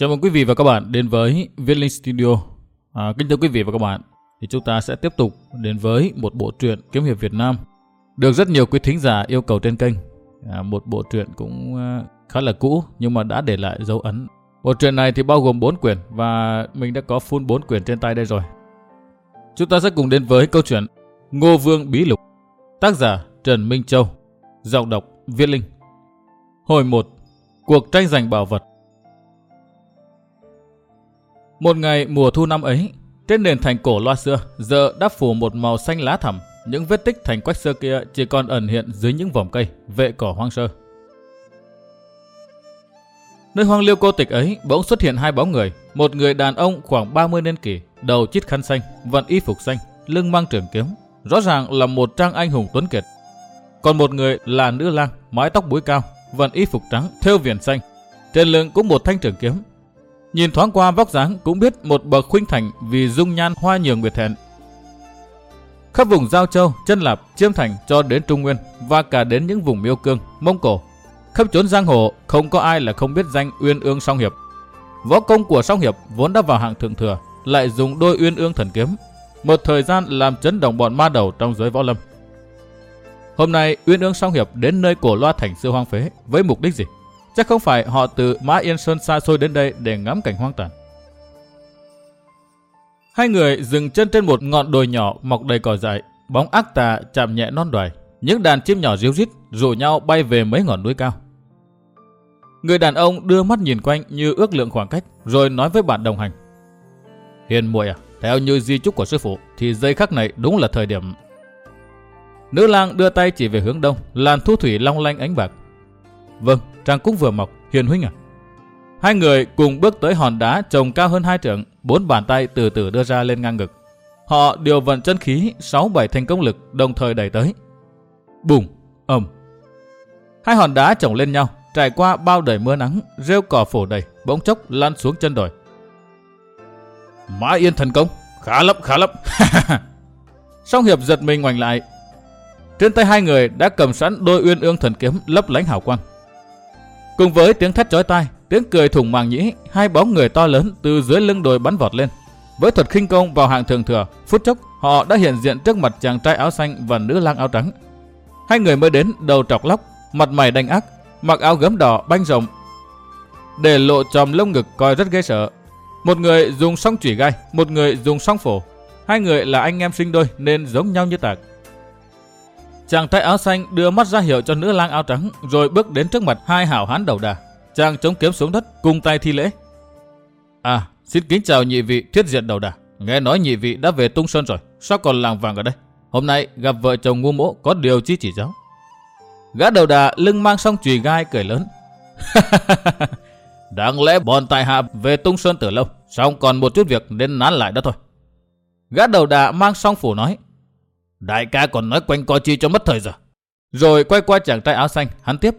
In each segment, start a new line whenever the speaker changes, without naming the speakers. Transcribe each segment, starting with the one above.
Chào mừng quý vị và các bạn đến với Viết Linh Studio. À, kính thưa quý vị và các bạn, thì chúng ta sẽ tiếp tục đến với một bộ truyện kiếm hiệp Việt Nam được rất nhiều quý thính giả yêu cầu trên kênh. À, một bộ truyện cũng à, khá là cũ nhưng mà đã để lại dấu ấn. Bộ truyện này thì bao gồm 4 quyển và mình đã có full 4 quyển trên tay đây rồi. Chúng ta sẽ cùng đến với câu chuyện Ngô Vương Bí Lục, tác giả Trần Minh Châu, giọng đọc Viết Linh. Hồi 1. Cuộc tranh giành bảo vật một ngày mùa thu năm ấy, trên nền thành cổ loa xưa, giờ đã phủ một màu xanh lá thẳm, những vết tích thành quách xưa kia chỉ còn ẩn hiện dưới những vòng cây, vệ cỏ hoang sơ. Nơi hoang liêu cô tịch ấy bỗng xuất hiện hai bóng người, một người đàn ông khoảng 30 niên kỷ, đầu chít khăn xanh, vận y phục xanh, lưng mang trường kiếm, rõ ràng là một trang anh hùng tuấn kiệt. Còn một người là nữ lang, mái tóc búi cao, vận y phục trắng, thêu viền xanh, trên lưng cũng một thanh trường kiếm, Nhìn thoáng qua vóc dáng cũng biết một bậc khuynh thành vì dung nhan hoa nhường nguyệt thẹn. Khắp vùng Giao Châu, Chân Lạp, Chiêm Thành cho đến Trung Nguyên và cả đến những vùng Miêu Cương, Mông Cổ. Khắp chốn giang hồ không có ai là không biết danh Uyên Ương Song Hiệp. Võ công của Song Hiệp vốn đã vào hạng thượng thừa, lại dùng đôi Uyên Ương thần kiếm, một thời gian làm chấn động bọn ma đầu trong giới võ lâm. Hôm nay Uyên Ương Song Hiệp đến nơi cổ loa thành xưa hoang phế với mục đích gì? Chắc không phải họ từ Mã Yên Sơn xa xôi đến đây để ngắm cảnh hoang tàn. Hai người dừng chân trên một ngọn đồi nhỏ mọc đầy cỏ dại, bóng ác tà chạm nhẹ non đoài. Những đàn chim nhỏ ríu rít rủ nhau bay về mấy ngọn núi cao. Người đàn ông đưa mắt nhìn quanh như ước lượng khoảng cách, rồi nói với bạn đồng hành. Hiền muội à, theo như di chúc của sư phụ, thì giây khắc này đúng là thời điểm. Nữ lang đưa tay chỉ về hướng đông, làn thu thủy long lanh ánh bạc. Vâng, Trang cũng vừa mọc, Hiền huynh à? Hai người cùng bước tới hòn đá trồng cao hơn hai trượng, bốn bàn tay từ từ đưa ra lên ngang ngực. Họ điều vận chân khí sáu bảy thành công lực đồng thời đẩy tới. Bùng, ầm. Hai hòn đá chồng lên nhau, trải qua bao đời mưa nắng, rêu cỏ phủ đầy, bỗng chốc lăn xuống chân đồi. Mã Yên thần công, khá lắm, khá lắm. Song Hiệp giật mình ngoảnh lại. Trên tay hai người đã cầm sẵn đôi uyên ương thần kiếm lấp lánh hào quang. Cùng với tiếng thét chói tai, tiếng cười thủng màng nhĩ, hai bóng người to lớn từ dưới lưng đồi bắn vọt lên. Với thuật khinh công vào hạng thường thừa, phút chốc họ đã hiện diện trước mặt chàng trai áo xanh và nữ lang áo trắng. Hai người mới đến đầu trọc lóc, mặt mày đanh ác, mặc áo gấm đỏ banh rộng, để lộ tròm lông ngực coi rất ghê sợ. Một người dùng song chủy gai, một người dùng song phổ. Hai người là anh em sinh đôi nên giống nhau như tạc. Chàng trai áo xanh đưa mắt ra hiệu cho nữ lang áo trắng rồi bước đến trước mặt hai hảo hán đầu đà. Chàng chống kiếm xuống đất cùng tay thi lễ. À, xin kính chào nhị vị thiết diện đầu đà. Nghe nói nhị vị đã về tung sơn rồi, sao còn làng vàng ở đây? Hôm nay gặp vợ chồng ngu mỗ có điều chi chỉ giáo. Gã đầu đà lưng mang song chùy gai cười lớn. Đáng lẽ bọn tài hạ về tung sơn từ lâu, xong còn một chút việc nên nán lại đó thôi. Gã đầu đà mang song phủ nói. Đại ca còn nói quanh co chi cho mất thời giờ. Rồi quay qua chàng trai áo xanh, hắn tiếp.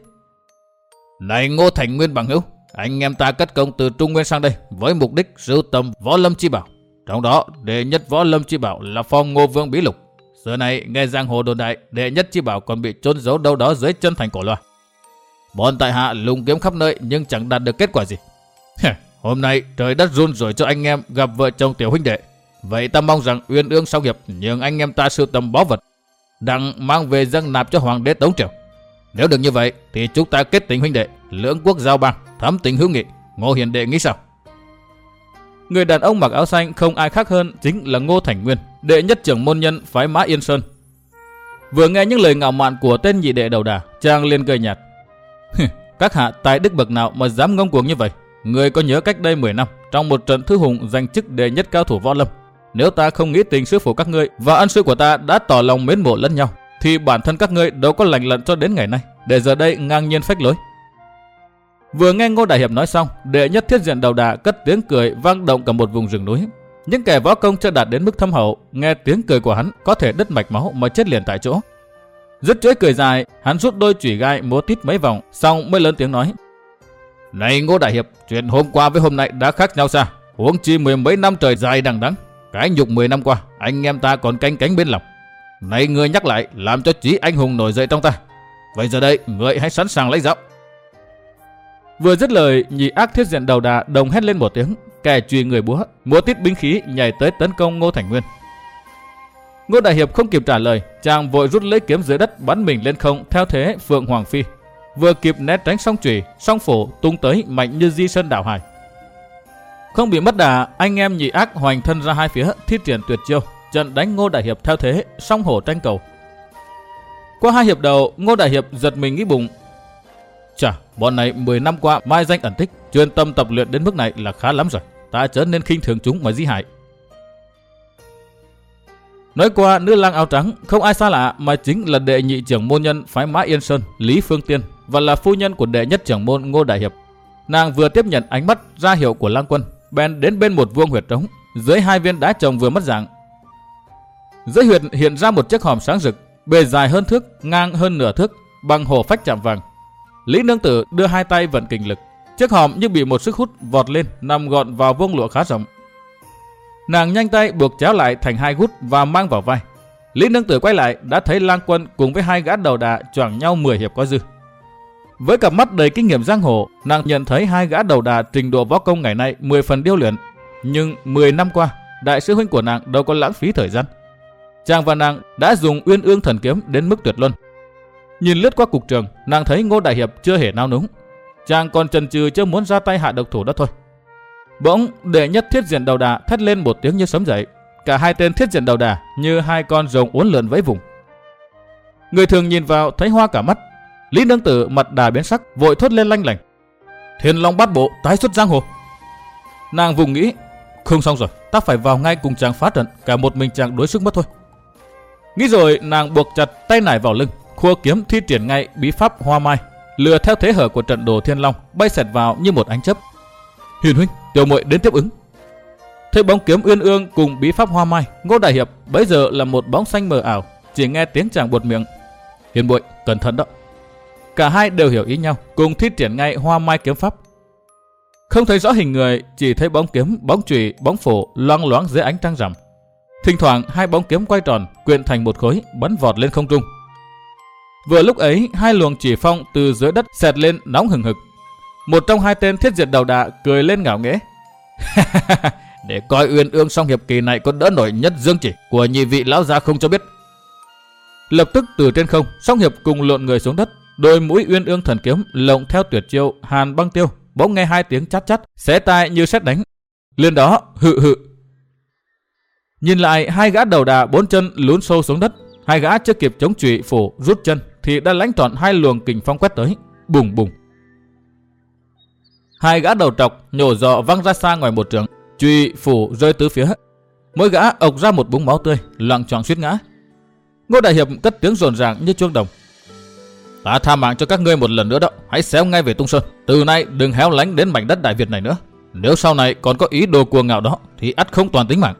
Này Ngô Thành Nguyên bằng hữu, anh em ta cất công từ Trung Nguyên sang đây với mục đích sưu tầm võ lâm chi bảo. Trong đó, đệ nhất võ lâm chi bảo là phong Ngô Vương Bí Lục. Giờ này, nghe giang hồ đồn đại, đệ nhất chi bảo còn bị trốn giấu đâu đó dưới chân thành cổ loa. Bọn tại hạ lùng kiếm khắp nơi nhưng chẳng đạt được kết quả gì. Hôm nay trời đất run rồi cho anh em gặp vợ chồng tiểu huynh đệ. Vậy ta mong rằng Uyên Ương sau hiệp nhường anh em ta sưu tầm báu vật, đặng mang về dâng nạp cho hoàng đế Tống Triều. Nếu được như vậy thì chúng ta kết tình huynh đệ, lưỡng quốc giao bang, thắm tình hữu nghị. Ngô Hiền Đệ nghĩ sao? Người đàn ông mặc áo xanh không ai khác hơn chính là Ngô Thành Nguyên, đệ nhất trưởng môn nhân phái Mã Yên Sơn. Vừa nghe những lời ngạo mạn của tên nhị đệ đầu đà, chàng liền cười nhạt. Các hạ tài đức bậc nào mà dám ngông cuồng như vậy? Người có nhớ cách đây 10 năm, trong một trận thư hùng giành chức đệ nhất cao thủ võ lâm, nếu ta không nghĩ tình sư phụ các ngươi và ân sư của ta đã tỏ lòng mến mộ lẫn nhau, thì bản thân các ngươi đâu có lành lặn cho đến ngày nay, để giờ đây ngang nhiên phách lối. Vừa nghe Ngô Đại Hiệp nói xong, đệ nhất thiết diện đầu đà cất tiếng cười vang động cả một vùng rừng núi. Những kẻ võ công chưa đạt đến mức thâm hậu, nghe tiếng cười của hắn có thể đứt mạch máu mà chết liền tại chỗ. Dứt chuỗi cười dài, hắn rút đôi chủy gai múa tít mấy vòng, xong mới lớn tiếng nói. Này Ngô Đại Hiệp, chuyện hôm qua với hôm nay đã khác nhau xa. Huống chi mười mấy năm trời dài đằng đẵng, cái nhục 10 năm qua, anh em ta còn canh cánh bên lòng. Này người nhắc lại, làm cho trí anh hùng nổi dậy trong ta. Vậy giờ đây, người hãy sẵn sàng lấy dạo. Vừa dứt lời, nhị ác thiết diện đầu đà đồng hét lên một tiếng, kẻ truy người búa, múa tít binh khí nhảy tới tấn công Ngô Thành Nguyên. Ngô Đại Hiệp không kịp trả lời, chàng vội rút lấy kiếm dưới đất bắn mình lên không theo thế Phượng Hoàng Phi. Vừa kịp né tránh song chùy, song phổ tung tới mạnh như di sơn đảo hải. Không bị mất đà, anh em nhị ác hoành thân ra hai phía, thi triển tuyệt chiêu, trận đánh Ngô Đại Hiệp theo thế, song hổ tranh cầu. Qua hai hiệp đầu, Ngô Đại Hiệp giật mình nghĩ bụng. Chà, bọn này 10 năm qua mai danh ẩn tích, chuyên tâm tập luyện đến mức này là khá lắm rồi. Ta chớ nên khinh thường chúng mà di hại. Nói qua nữ lang áo trắng không ai xa lạ mà chính là đệ nhị trưởng môn nhân phái Mã Yên Sơn, Lý Phương Tiên và là phu nhân của đệ nhất trưởng môn Ngô Đại Hiệp. Nàng vừa tiếp nhận ánh mắt ra hiệu của lang quân, bèn đến bên một vuông huyệt trống, dưới hai viên đá trồng vừa mất dạng. Dưới huyệt hiện ra một chiếc hòm sáng rực, bề dài hơn thước, ngang hơn nửa thước, bằng hồ phách chạm vàng. Lý Nương Tử đưa hai tay vận kình lực, chiếc hòm như bị một sức hút vọt lên, nằm gọn vào vuông lụa khá rộng. Nàng nhanh tay buộc chéo lại thành hai gút và mang vào vai. Lý Nương Tử quay lại đã thấy Lang Quân cùng với hai gã đầu đà choảng nhau 10 hiệp có dư. Với cặp mắt đầy kinh nghiệm giang hồ, nàng nhận thấy hai gã đầu đà trình độ võ công ngày nay 10 phần điêu luyện. Nhưng 10 năm qua, đại sư huynh của nàng đâu có lãng phí thời gian. Chàng và nàng đã dùng uyên ương thần kiếm đến mức tuyệt luân. Nhìn lướt qua cục trường, nàng thấy Ngô Đại Hiệp chưa hề nao núng. Chàng còn chần chừ chưa muốn ra tay hạ độc thủ đó thôi. Bỗng đệ nhất thiết diện đầu đà thét lên một tiếng như sấm dậy. Cả hai tên thiết diện đầu đà như hai con rồng uốn lượn vẫy vùng. Người thường nhìn vào thấy hoa cả mắt. Lý Nương Tử mặt đà biến sắc vội thốt lên lanh lành. Thiên Long bát bộ tái xuất giang hồ. Nàng vùng nghĩ không xong rồi, ta phải vào ngay cùng chàng phá trận, cả một mình chàng đối sức mất thôi. Nghĩ rồi nàng buộc chặt tay nải vào lưng, khua kiếm thi triển ngay bí pháp hoa mai, lừa theo thế hở của trận đồ Thiên Long bay xẹt vào như một ánh chớp. Hiền huynh, tiểu muội đến tiếp ứng. Thấy bóng kiếm uyên ương cùng bí pháp hoa mai, Ngô Đại Hiệp bấy giờ là một bóng xanh mờ ảo, chỉ nghe tiếng chàng buột miệng. Hiền muội, cẩn thận đó. Cả hai đều hiểu ý nhau, cùng thi triển ngay hoa mai kiếm pháp. Không thấy rõ hình người, chỉ thấy bóng kiếm, bóng chùy, bóng phổ loang loáng dưới ánh trăng rằm. Thỉnh thoảng hai bóng kiếm quay tròn, quyện thành một khối, bắn vọt lên không trung. Vừa lúc ấy, hai luồng chỉ phong từ dưới đất xẹt lên nóng hừng hực, một trong hai tên thiết diệt đầu đà cười lên ngạo nghễ. Để coi uyên ương song hiệp kỳ này có đỡ nổi nhất dương chỉ của nhị vị lão gia không cho biết. Lập tức từ trên không, song hiệp cùng lộn người xuống đất, đôi mũi uyên ương thần kiếm lộng theo tuyệt chiêu hàn băng tiêu, bỗng nghe hai tiếng chát chát, xé tai như sét đánh. Liên đó, hự hự. Nhìn lại hai gã đầu đà bốn chân lún sâu xuống đất, hai gã chưa kịp chống chủy phủ rút chân thì đã lãnh trọn hai luồng kình phong quét tới, bùng bùng. Hai gã đầu trọc nhổ dọ văng ra xa ngoài một trường, chủy phủ rơi tứ phía. Mỗi gã ộc ra một búng máu tươi, loạn choạng suýt ngã. Ngô Đại Hiệp cất tiếng rồn ràng như chuông đồng. Ta tha mạng cho các ngươi một lần nữa đó, hãy xéo ngay về Tung Sơn. Từ nay đừng héo lánh đến mảnh đất Đại Việt này nữa. Nếu sau này còn có ý đồ cuồng ngạo đó, thì ắt không toàn tính mạng.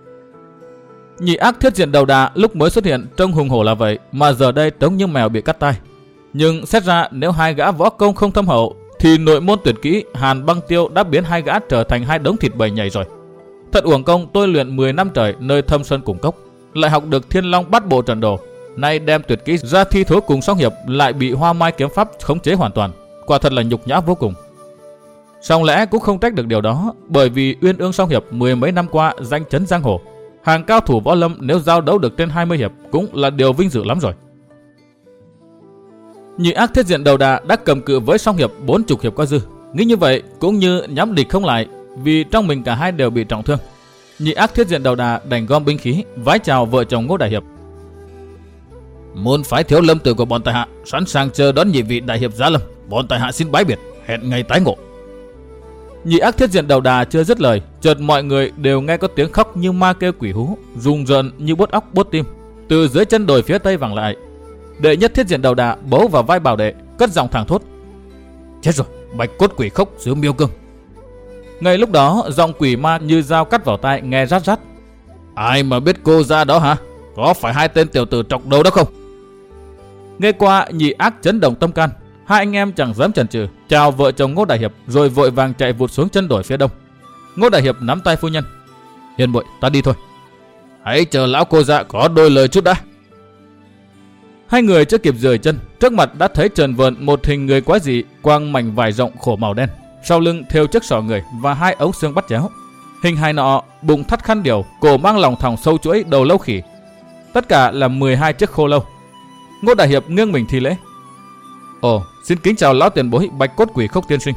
Nhị ác thiết diện đầu đà lúc mới xuất hiện trông hùng hổ là vậy, mà giờ đây trông như mèo bị cắt tay. Nhưng xét ra nếu hai gã võ công không thâm hậu thì nội môn tuyệt kỹ Hàn Băng Tiêu đã biến hai gã trở thành hai đống thịt bầy nhảy rồi. Thật uổng công tôi luyện 10 năm trời nơi thâm sơn cùng cốc, lại học được Thiên Long bắt bộ trận đồ, nay đem tuyệt kỹ ra thi thố cùng song hiệp lại bị Hoa Mai kiếm pháp khống chế hoàn toàn, quả thật là nhục nhã vô cùng. Song lẽ cũng không trách được điều đó, bởi vì Uyên Ương song hiệp mười mấy năm qua danh chấn giang hồ, hàng cao thủ võ lâm nếu giao đấu được trên 20 hiệp cũng là điều vinh dự lắm rồi. Nhị ác thiết diện đầu đà đã cầm cự với song hiệp bốn chục hiệp có dư. Nghĩ như vậy cũng như nhắm địch không lại vì trong mình cả hai đều bị trọng thương. Nhị ác thiết diện đầu đà đành gom binh khí vái chào vợ chồng Ngô Đại Hiệp. Môn phái thiếu lâm tử của bọn tài hạ sẵn sàng chờ đón nhị vị đại hiệp giá lâm. Bọn tài hạ xin bái biệt, hẹn ngày tái ngộ. Nhị ác thiết diện đầu đà chưa dứt lời, chợt mọi người đều nghe có tiếng khóc như ma kêu quỷ hú, rùng rợn như bốt óc bốt tim. Từ dưới chân đồi phía tây vẳng lại, Đệ nhất thiết diện đầu đà bấu vào vai bảo đệ, cất giọng thẳng thốt. Chết rồi, bạch cốt quỷ khốc dưới miêu cương. Ngay lúc đó, giọng quỷ ma như dao cắt vào tai nghe rát rát. Ai mà biết cô ra đó hả? Có phải hai tên tiểu tử trọc đầu đó không? Nghe qua nhị ác chấn động tâm can, hai anh em chẳng dám chần chừ, chào vợ chồng Ngô Đại Hiệp rồi vội vàng chạy vụt xuống chân đồi phía đông. Ngô Đại Hiệp nắm tay phu nhân. Hiền bội, ta đi thôi. Hãy chờ lão cô dạ có đôi lời chút đã. Hai người chưa kịp rời chân, trước mặt đã thấy trần vợn một hình người quái dị quang mảnh vải rộng khổ màu đen, sau lưng thêu chiếc sọ người và hai ống xương bắt chéo. Hình hài nọ, bụng thắt khăn điều, cổ mang lòng thòng sâu chuỗi đầu lâu khỉ. Tất cả là 12 chiếc khô lâu. Ngô Đại Hiệp nghiêng mình thi lễ. Ồ, xin kính chào lão tiền bối Bạch Cốt Quỷ Khốc tiên sinh.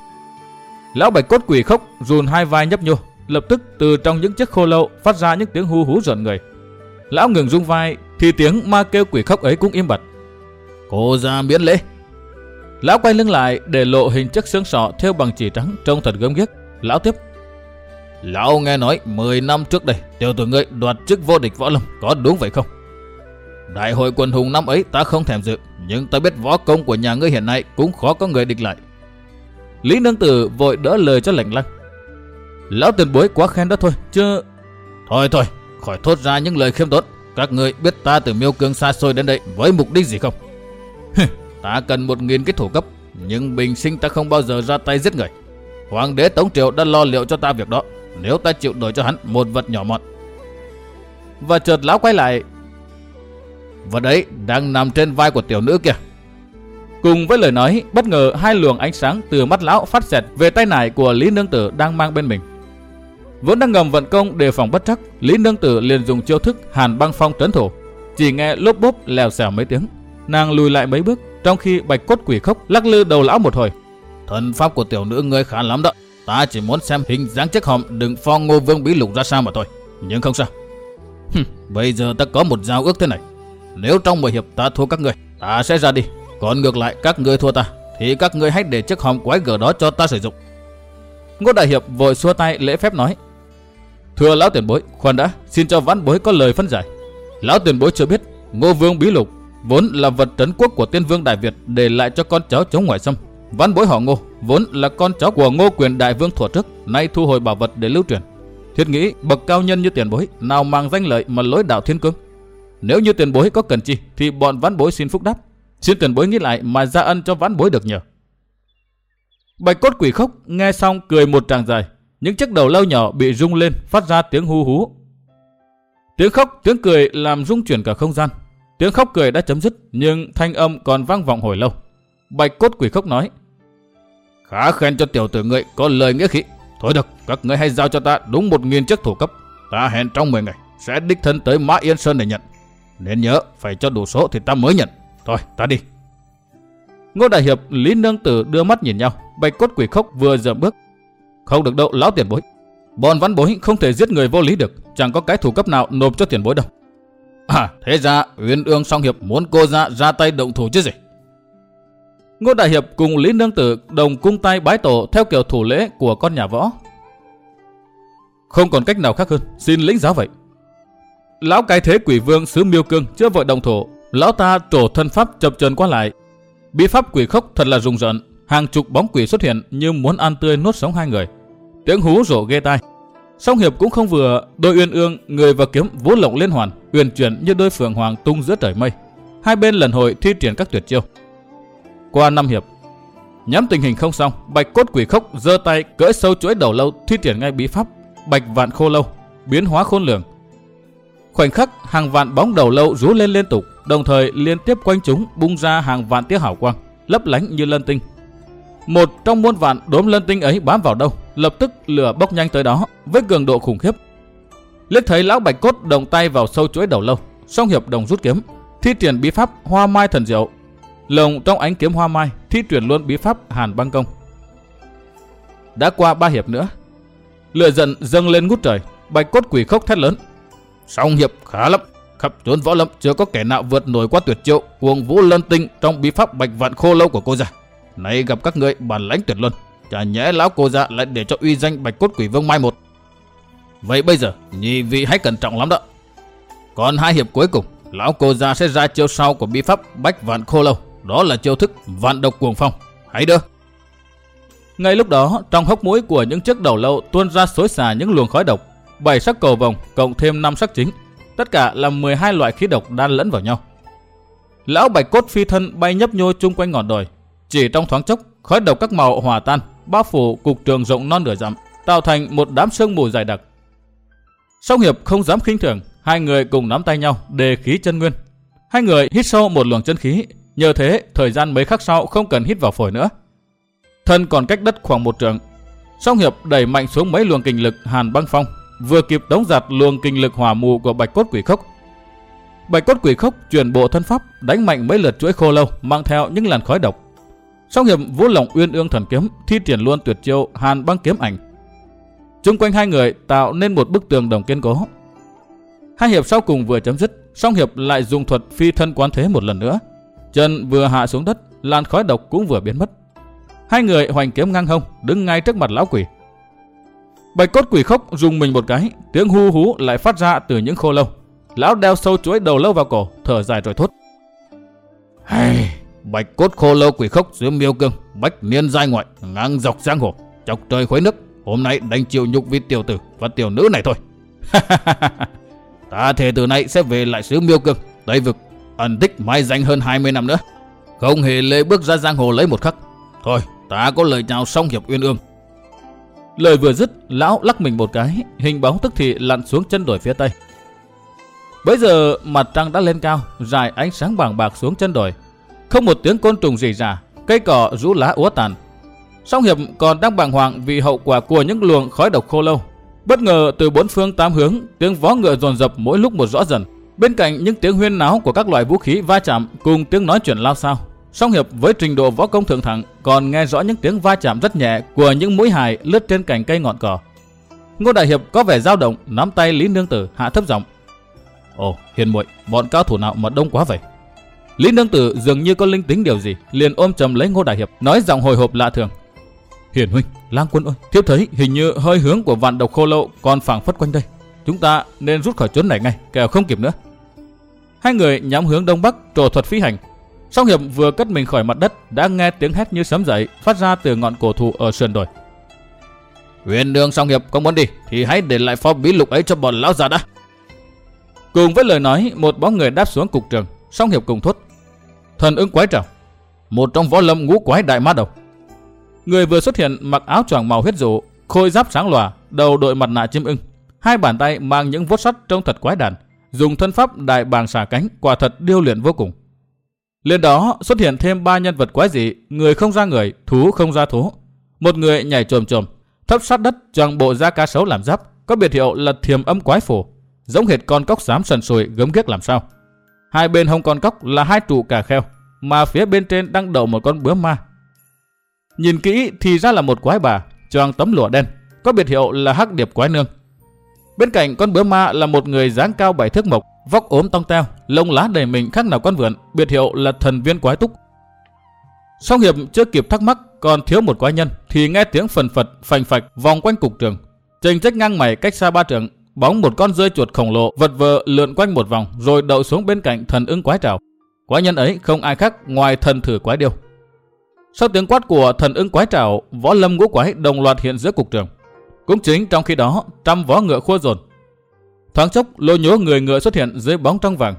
Lão Bạch Cốt Quỷ Khốc run hai vai nhấp nhô, lập tức từ trong những chiếc khô lâu phát ra những tiếng hu hú rợn người. Lão ngừng rung vai thì tiếng ma kêu quỷ khóc ấy cũng im bặt. Cô ra miễn lễ. Lão quay lưng lại để lộ hình chiếc xương sọ theo bằng chỉ trắng trông thật gớm ghiếc. Lão tiếp. Lão nghe nói 10 năm trước đây tiểu tử ngươi đoạt chức vô địch võ lâm có đúng vậy không? Đại hội quần hùng năm ấy ta không thèm dự nhưng ta biết võ công của nhà ngươi hiện nay cũng khó có người địch lại. Lý Nương Tử vội đỡ lời cho lạnh lăng. Lão tiền bối quá khen đó thôi chứ... Thôi thôi, khỏi thốt ra những lời khiêm tốn. Các người biết ta từ miêu cương xa xôi đến đây với mục đích gì không? ta cần một nghìn cái thủ cấp, nhưng bình sinh ta không bao giờ ra tay giết người. Hoàng đế Tống Triệu đã lo liệu cho ta việc đó, nếu ta chịu đổi cho hắn một vật nhỏ mọn. Và chợt lão quay lại. Vật đấy đang nằm trên vai của tiểu nữ kìa. Cùng với lời nói, bất ngờ hai luồng ánh sáng từ mắt lão phát xẹt về tay nải của Lý Nương Tử đang mang bên mình. Vốn đang ngầm vận công đề phòng bất chắc, Lý Nương Tử liền dùng chiêu thức Hàn Băng Phong trấn thủ. Chỉ nghe lốp bốp lèo xèo mấy tiếng, nàng lùi lại mấy bước, trong khi Bạch Cốt Quỷ khóc lắc lư đầu lão một hồi. Thần pháp của tiểu nữ ngươi khá lắm đó, ta chỉ muốn xem hình dáng chiếc hòm đừng phong Ngô Vương Bí Lục ra sao mà thôi, nhưng không sao. Hừm, bây giờ ta có một giao ước thế này, nếu trong mười hiệp ta thua các người, ta sẽ ra đi, còn ngược lại các ngươi thua ta, thì các ngươi hãy để chiếc hòm quái gở đó cho ta sử dụng. Ngô Đại Hiệp vội xua tay lễ phép nói. Thưa lão tiền bối, khoan đã, xin cho vãn bối có lời phân giải. Lão tiền bối chưa biết, Ngô Vương Bí Lục vốn là vật trấn quốc của tiên vương Đại Việt để lại cho con cháu chống ngoại xâm. văn bối họ Ngô vốn là con cháu của Ngô Quyền Đại Vương thuở trước, nay thu hồi bảo vật để lưu truyền. Thiết nghĩ bậc cao nhân như tiền bối nào mang danh lợi mà lối đạo thiên cương. Nếu như tiền bối có cần chi thì bọn vãn bối xin phúc đáp. Xin tiền bối nghĩ lại mà ra ân cho vãn bối được nhờ. Bạch cốt quỷ khóc nghe xong cười một tràng dài, những chiếc đầu lâu nhỏ bị rung lên phát ra tiếng hu hú. Tiếng khóc, tiếng cười làm rung chuyển cả không gian. Tiếng khóc cười đã chấm dứt nhưng thanh âm còn vang vọng hồi lâu. Bạch cốt quỷ khóc nói. Khá khen cho tiểu tử ngươi có lời nghĩa khí. Thôi được, các ngươi hãy giao cho ta đúng một nghìn chiếc thủ cấp. Ta hẹn trong 10 ngày sẽ đích thân tới Mã Yên Sơn để nhận. Nên nhớ phải cho đủ số thì ta mới nhận. Thôi, ta đi. Ngô Đại Hiệp, Lý Nương Tử đưa mắt nhìn nhau. Bạch cốt quỷ khốc vừa dậm bước. Không được đâu, lão tiền bối. Bọn văn bối không thể giết người vô lý được. Chẳng có cái thủ cấp nào nộp cho tiền bối đâu. À, thế ra Uyên Ương song hiệp muốn cô ra ra tay động thủ chứ gì? Ngô Đại Hiệp cùng Lý Nương Tử đồng cung tay bái tổ theo kiểu thủ lễ của con nhà võ. Không còn cách nào khác hơn, xin lĩnh giáo vậy. Lão cái thế quỷ vương xứ miêu cương chưa vội đồng thủ, lão ta trổ thân pháp chập chờn qua lại. Bí pháp quỷ khốc thật là rùng rợn, hàng chục bóng quỷ xuất hiện như muốn ăn tươi nuốt sống hai người. Tiếng hú rộ ghê tai. Song hiệp cũng không vừa, đôi uyên ương, người và kiếm vũ lộng liên hoàn, uyển chuyển như đôi phượng hoàng tung giữa trời mây. Hai bên lần hội thi triển các tuyệt chiêu. Qua năm hiệp, nhắm tình hình không xong, bạch cốt quỷ khốc giơ tay cỡ sâu chuỗi đầu lâu thi triển ngay bí pháp bạch vạn khô lâu, biến hóa khôn lường. Khoảnh khắc hàng vạn bóng đầu lâu rú lên liên tục, đồng thời liên tiếp quanh chúng bung ra hàng vạn tia hào quang, lấp lánh như lân tinh, một trong muôn vạn đốm lân tinh ấy bám vào đâu, lập tức lửa bốc nhanh tới đó với cường độ khủng khiếp. Liếc thấy lão bạch cốt đồng tay vào sâu chuỗi đầu lâu, song hiệp đồng rút kiếm, thi triển bí pháp hoa mai thần diệu. Lồng trong ánh kiếm hoa mai thi triển luôn bí pháp hàn băng công. Đã qua ba hiệp nữa, lửa giận dâng lên ngút trời, bạch cốt quỷ khốc thét lớn. Song hiệp khá lắm, khắp chốn võ lâm chưa có kẻ nào vượt nổi qua tuyệt chiêu cuồng vũ lân tinh trong bí pháp bạch vạn khô lâu của cô già. Nay gặp các người bản lãnh tuyệt luân, chả nhẽ lão cô già lại để cho uy danh bạch cốt quỷ vương mai một. Vậy bây giờ, nhị vị hãy cẩn trọng lắm đó. Còn hai hiệp cuối cùng, lão cô gia sẽ ra chiêu sau của bí pháp bách vạn khô lâu. Đó là chiêu thức vạn độc cuồng phong. Hãy đưa. Ngay lúc đó, trong hốc mũi của những chiếc đầu lâu tuôn ra xối xả những luồng khói độc. Bảy sắc cầu vòng cộng thêm năm sắc chính. Tất cả là 12 loại khí độc đan lẫn vào nhau. Lão bạch cốt phi thân bay nhấp nhô chung quanh ngọn đồi, chỉ trong thoáng chốc, khói độc các màu hòa tan, bao phủ cục trường rộng non nửa dặm, tạo thành một đám sương mù dày đặc. Song Hiệp không dám khinh thường, hai người cùng nắm tay nhau đề khí chân nguyên. Hai người hít sâu một luồng chân khí, nhờ thế thời gian mấy khắc sau không cần hít vào phổi nữa. Thân còn cách đất khoảng một trường, Song Hiệp đẩy mạnh xuống mấy luồng kinh lực Hàn băng phong, vừa kịp đóng giặt luồng kinh lực hỏa mù của Bạch Cốt Quỷ Khốc. Bạch Cốt Quỷ Khốc chuyển bộ thân pháp, đánh mạnh mấy lượt chuỗi khô lâu mang theo những làn khói độc. Song Hiệp vũ lỏng uyên ương thần kiếm, thi triển luôn tuyệt chiêu Hàn băng kiếm ảnh. Trung quanh hai người tạo nên một bức tường đồng kiên cố. Hai hiệp sau cùng vừa chấm dứt, Song Hiệp lại dùng thuật phi thân quán thế một lần nữa. Chân vừa hạ xuống đất, làn khói độc cũng vừa biến mất. Hai người hoành kiếm ngang hông, đứng ngay trước mặt lão quỷ. Bạch cốt quỷ khốc dùng mình một cái, tiếng hu hú lại phát ra từ những khô lâu. Lão đeo sâu chuỗi đầu lâu vào cổ, thở dài rồi thốt. Hey, bạch cốt khô lâu quỷ khốc dưới miêu cương, bách niên giai ngoại, ngang dọc giang hồ, chọc trời khuấy nước. Hôm nay đánh chịu nhục vì tiểu tử và tiểu nữ này thôi. Ta thề từ nay sẽ về lại xứ miêu cương, Tây Vực, ẩn tích mai danh hơn 20 năm nữa. Không hề lê bước ra giang hồ lấy một khắc. Thôi, ta có lời chào xong hiệp uyên ương. Lời vừa dứt, lão lắc mình một cái, hình bóng tức thì lặn xuống chân đồi phía tây. Bây giờ mặt trăng đã lên cao, dài ánh sáng vàng bạc xuống chân đồi. Không một tiếng côn trùng rỉ rả, cây cỏ rũ lá úa tàn. Song hiệp còn đang bàng hoàng vì hậu quả của những luồng khói độc khô lâu. Bất ngờ từ bốn phương tám hướng, tiếng vó ngựa dồn dập mỗi lúc một rõ dần. Bên cạnh những tiếng huyên náo của các loại vũ khí va chạm cùng tiếng nói chuyện lao sao, Song Hiệp với trình độ võ công thượng thẳng còn nghe rõ những tiếng va chạm rất nhẹ của những mũi hài lướt trên cành cây ngọn cỏ. Ngô Đại Hiệp có vẻ dao động, nắm tay Lý Nương Tử hạ thấp giọng. Ồ, hiền muội, bọn cao thủ nào mà đông quá vậy? Lý Nương Tử dường như có linh tính điều gì, liền ôm chầm lấy Ngô Đại Hiệp, nói giọng hồi hộp lạ thường. Hiền huynh, lang quân ơi, thiếp thấy hình như hơi hướng của vạn độc khô lâu còn phảng phất quanh đây. Chúng ta nên rút khỏi chốn này ngay, kẻo không kịp nữa. Hai người nhắm hướng đông bắc, trồ thuật phi hành, Song Hiệp vừa cất mình khỏi mặt đất đã nghe tiếng hét như sấm dậy phát ra từ ngọn cổ thụ ở sườn đồi. Huyền đường Song Hiệp có muốn đi thì hãy để lại phó bí lục ấy cho bọn lão già đã. Cùng với lời nói, một bóng người đáp xuống cục trường. Song Hiệp cùng thốt. Thần ứng quái trào. Một trong võ lâm ngũ quái đại ma đầu. Người vừa xuất hiện mặc áo choàng màu huyết dụ, khôi giáp sáng lòa, đầu đội mặt nạ chim ưng. Hai bàn tay mang những vốt sắt trông thật quái đản. Dùng thân pháp đại bàng xà cánh, quả thật điêu luyện vô cùng. Lên đó xuất hiện thêm ba nhân vật quái dị, người không ra người, thú không ra thú. Một người nhảy trồm trồm, thấp sát đất trong bộ da cá sấu làm giáp, có biệt hiệu là thiềm âm quái phủ, giống hệt con cóc xám sần sùi gớm ghiếc làm sao. Hai bên hông con cóc là hai trụ cà kheo, mà phía bên trên đang đậu một con bướm ma. Nhìn kỹ thì ra là một quái bà, choàng tấm lụa đen, có biệt hiệu là hắc điệp quái nương. Bên cạnh con bướm ma là một người dáng cao bảy thước mộc, vóc ốm tong teo, lông lá đầy mình khác nào con vượn, biệt hiệu là thần viên quái túc. Song Hiệp chưa kịp thắc mắc, còn thiếu một quái nhân, thì nghe tiếng phần phật phành phạch vòng quanh cục trường. Trình trách ngang mày cách xa ba trường, bóng một con rơi chuột khổng lồ vật vờ lượn quanh một vòng rồi đậu xuống bên cạnh thần ưng quái trào. Quái nhân ấy không ai khác ngoài thần thử quái điêu. Sau tiếng quát của thần ưng quái trào, võ lâm ngũ quái đồng loạt hiện giữa cục trường. Cũng chính trong khi đó, trăm võ ngựa khua dồn, Thoáng chốc, lô nhố người ngựa xuất hiện dưới bóng trăng vàng.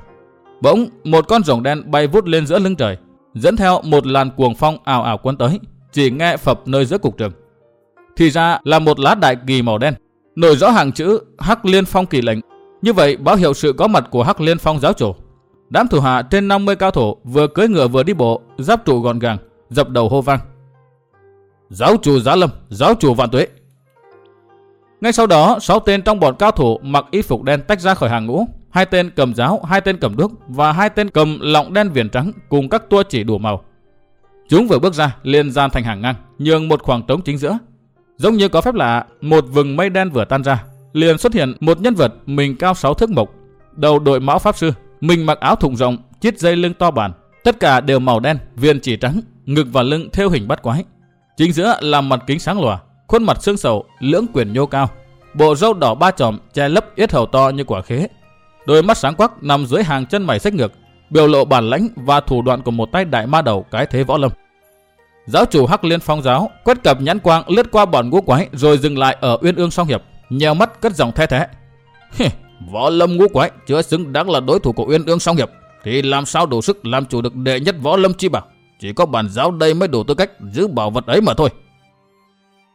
Bỗng, một con rồng đen bay vút lên giữa lưng trời, dẫn theo một làn cuồng phong ảo ảo cuốn tới, chỉ nghe phập nơi giữa cục trường. Thì ra là một lá đại kỳ màu đen, nổi rõ hàng chữ Hắc Liên Phong kỳ lệnh. Như vậy báo hiệu sự có mặt của Hắc Liên Phong giáo chủ. Đám thủ hạ trên 50 cao thủ vừa cưỡi ngựa vừa đi bộ, giáp trụ gọn gàng, dập đầu hô vang. Giáo chủ Giá Lâm, giáo chủ Vạn Tuế, ngay sau đó, sáu tên trong bọn cao thủ mặc y phục đen tách ra khỏi hàng ngũ. Hai tên cầm giáo, hai tên cầm đuốc và hai tên cầm lọng đen viền trắng cùng các tua chỉ đủ màu. Chúng vừa bước ra, liền gian thành hàng ngang, nhường một khoảng trống chính giữa. Giống như có phép lạ, một vừng mây đen vừa tan ra, liền xuất hiện một nhân vật mình cao sáu thước mộc, đầu đội mão pháp sư, mình mặc áo thùng rộng, chiếc dây lưng to bản, tất cả đều màu đen, viền chỉ trắng, ngực và lưng theo hình bát quái. Chính giữa là mặt kính sáng lòa, khuôn mặt xương sầu, lưỡng quyền nhô cao, bộ râu đỏ ba chòm che lấp yết hầu to như quả khế. Đôi mắt sáng quắc nằm dưới hàng chân mày sách ngược, biểu lộ bản lãnh và thủ đoạn của một tay đại ma đầu cái thế võ lâm. Giáo chủ Hắc Liên Phong giáo quét cặp nhãn quang lướt qua bọn ngũ quái rồi dừng lại ở Uyên Ương Song Hiệp, nheo mắt cất giọng the thế. võ lâm ngũ quái chưa xứng đáng là đối thủ của Uyên Ương Song Hiệp, thì làm sao đủ sức làm chủ được đệ nhất võ lâm chi bảo? Chỉ có bản giáo đây mới đủ tư cách giữ bảo vật ấy mà thôi.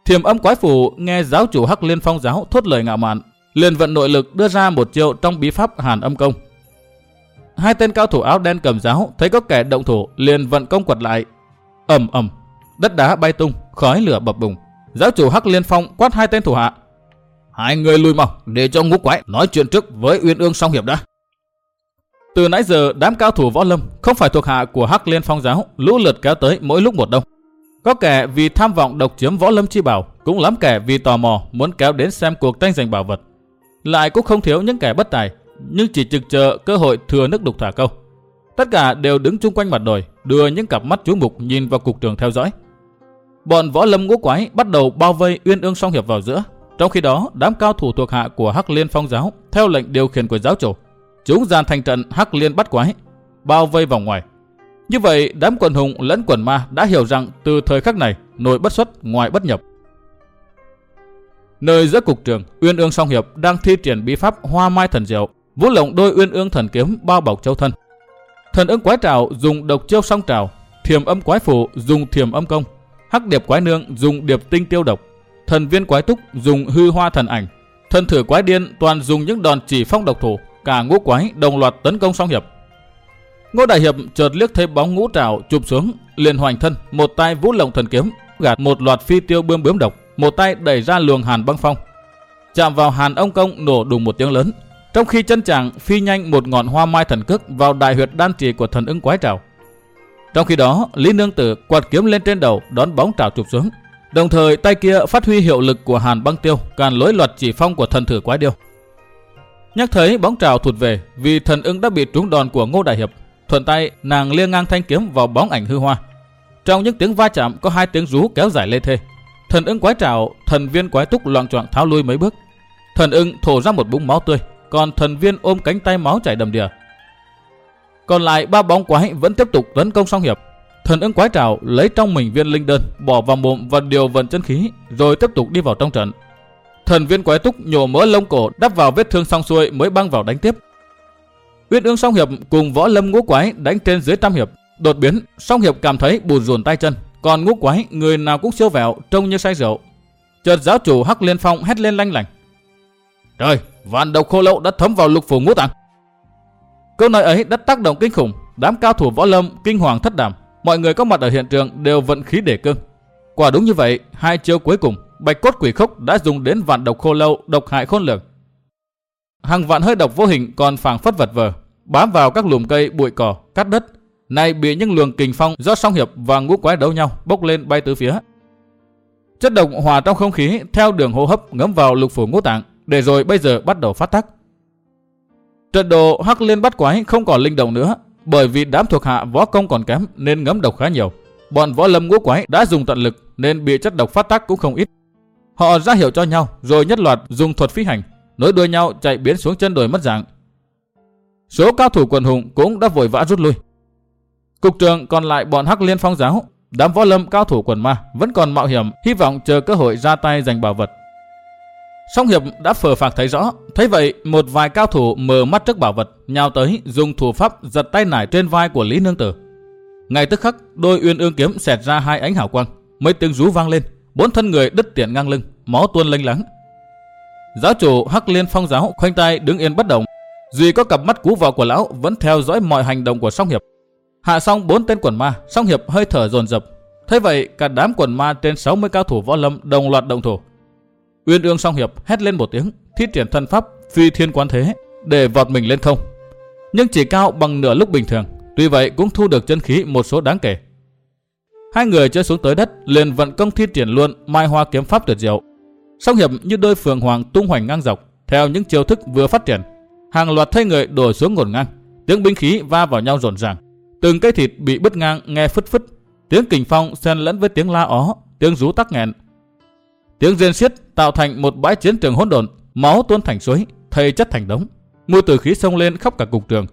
Thiềm âm quái phủ nghe giáo chủ Hắc Liên Phong giáo thốt lời ngạo mạn, liền vận nội lực đưa ra một chiêu trong bí pháp Hàn Âm Công. Hai tên cao thủ áo đen cầm giáo thấy có kẻ động thủ liền vận công quật lại. ầm ầm, đất đá bay tung, khói lửa bập bùng, Giáo chủ Hắc Liên Phong quát hai tên thủ hạ. Hai người lùi mau để cho ngũ quái nói chuyện trước với Uyên Ương song hiệp đã. Từ nãy giờ đám cao thủ võ lâm không phải thuộc hạ của Hắc Liên Phong giáo lũ lượt kéo tới mỗi lúc một đông. Có kẻ vì tham vọng độc chiếm võ lâm chi bảo, cũng lắm kẻ vì tò mò muốn kéo đến xem cuộc tranh giành bảo vật. Lại cũng không thiếu những kẻ bất tài, nhưng chỉ trực chờ cơ hội thừa nước đục thả câu. Tất cả đều đứng chung quanh mặt đồi, đưa những cặp mắt chú mục nhìn vào cục trường theo dõi. Bọn võ lâm ngũ quái bắt đầu bao vây Uyên Ương Song Hiệp vào giữa. Trong khi đó, đám cao thủ thuộc hạ của Hắc Liên Phong giáo theo lệnh điều khiển của giáo chủ, chúng dàn thành trận Hắc Liên bắt quái, bao vây vòng ngoài. Như vậy, đám quần hùng lẫn quần ma đã hiểu rằng từ thời khắc này, nội bất xuất, ngoài bất nhập. Nơi giữa cục trường, Uyên Ương Song Hiệp đang thi triển bí pháp Hoa Mai Thần Diệu, vũ lộng đôi Uyên Ương Thần Kiếm bao bọc châu thân. Thần ứng quái trào dùng độc chiêu song trào, thiềm âm quái phủ dùng thiềm âm công, hắc điệp quái nương dùng điệp tinh tiêu độc, thần viên quái túc dùng hư hoa thần ảnh, thần thử quái điên toàn dùng những đòn chỉ phong độc thủ, cả ngũ quái đồng loạt tấn công song hiệp. Ngô Đại Hiệp chợt liếc thấy bóng ngũ trảo chụp xuống, liền hoành thân, một tay vũ lộng thần kiếm, gạt một loạt phi tiêu bươm bướm độc, một tay đẩy ra luồng hàn băng phong. Chạm vào hàn ông công nổ đùng một tiếng lớn, trong khi chân chàng phi nhanh một ngọn hoa mai thần cước vào đại huyệt đan trì của thần ưng quái trảo. Trong khi đó, Lý Nương Tử quạt kiếm lên trên đầu đón bóng trảo chụp xuống, đồng thời tay kia phát huy hiệu lực của hàn băng tiêu càn lối loạt chỉ phong của thần thử quái điêu. Nhắc thấy bóng trảo thụt về vì thần ưng đã bị trúng đòn của Ngô Đại Hiệp, thuận tay nàng liêng ngang thanh kiếm vào bóng ảnh hư hoa. Trong những tiếng va chạm có hai tiếng rú kéo dài lê thê. Thần ưng quái trảo, thần viên quái túc loạn choạng tháo lui mấy bước. Thần ưng thổ ra một búng máu tươi, còn thần viên ôm cánh tay máu chảy đầm đìa. Còn lại ba bóng quái vẫn tiếp tục tấn công song hiệp. Thần ưng quái trảo lấy trong mình viên linh đơn, bỏ vào mồm và điều vận chân khí, rồi tiếp tục đi vào trong trận. Thần viên quái túc nhổ mỡ lông cổ đắp vào vết thương xong xuôi mới băng vào đánh tiếp. Uyên ương song hiệp cùng võ lâm ngũ quái đánh trên dưới trăm hiệp. Đột biến, song hiệp cảm thấy bùn rùn tay chân, còn ngũ quái người nào cũng siêu vẹo trông như say rượu. Chợt giáo chủ Hắc Liên Phong hét lên lanh lảnh. Trời, vạn độc khô lậu đã thấm vào lục phủ ngũ tạng. Câu nói ấy đã tác động kinh khủng, đám cao thủ võ lâm kinh hoàng thất đảm, mọi người có mặt ở hiện trường đều vận khí để cưng. Quả đúng như vậy, hai chiêu cuối cùng, Bạch cốt quỷ khốc đã dùng đến vạn độc khô lâu độc hại khôn lường. Hàng vạn hơi độc vô hình còn phảng phất vật vờ, bám vào các lùm cây, bụi cỏ, cắt đất, nay bị những luồng kình phong do song hiệp và ngũ quái đấu nhau bốc lên bay tứ phía. Chất độc hòa trong không khí theo đường hô hấp ngấm vào lục phủ ngũ tạng, để rồi bây giờ bắt đầu phát tác Trận đồ hắc liên bắt quái không còn linh động nữa, bởi vì đám thuộc hạ võ công còn kém nên ngấm độc khá nhiều. Bọn võ lâm ngũ quái đã dùng tận lực nên bị chất độc phát tác cũng không ít. Họ ra hiệu cho nhau rồi nhất loạt dùng thuật phi hành, nối đuôi nhau chạy biến xuống chân đồi mất dạng. Số cao thủ quần hùng cũng đã vội vã rút lui. Cục trường còn lại bọn Hắc Liên Phong giáo, đám võ lâm cao thủ quần ma vẫn còn mạo hiểm, hy vọng chờ cơ hội ra tay giành bảo vật. Song Hiệp đã phờ phạc thấy rõ, thấy vậy một vài cao thủ mờ mắt trước bảo vật, nhào tới dùng thủ pháp giật tay nải trên vai của Lý Nương Tử. Ngay tức khắc, đôi uyên ương kiếm xẹt ra hai ánh hào quang, mấy tiếng rú vang lên, bốn thân người đứt tiện ngang lưng, máu tuôn lênh láng. Giáo chủ Hắc Liên Phong giáo khoanh tay đứng yên bất động, duy có cặp mắt cú vào của lão vẫn theo dõi mọi hành động của Song Hiệp. Hạ xong bốn tên quần ma, Song Hiệp hơi thở dồn dập. Thế vậy, cả đám quần ma trên 60 cao thủ võ lâm đồng loạt động thủ. Uyên Ương Song Hiệp hét lên một tiếng, thi triển thân pháp phi thiên quán thế để vọt mình lên không. Nhưng chỉ cao bằng nửa lúc bình thường, tuy vậy cũng thu được chân khí một số đáng kể. Hai người chơi xuống tới đất, liền vận công thi triển luôn mai hoa kiếm pháp tuyệt diệu. Song hiệp như đôi phượng hoàng tung hoành ngang dọc, theo những chiêu thức vừa phát triển. Hàng loạt thay người đổ xuống ngổn ngang, tiếng binh khí va vào nhau rộn ràng. Từng cây thịt bị bứt ngang nghe phứt phứt, tiếng kình phong xen lẫn với tiếng la ó, tiếng rú tắc nghẹn. Tiếng rên xiết tạo thành một bãi chiến trường hỗn độn, máu tuôn thành suối, thây chất thành đống. Mùi tử khí xông lên khắp cả cục trường.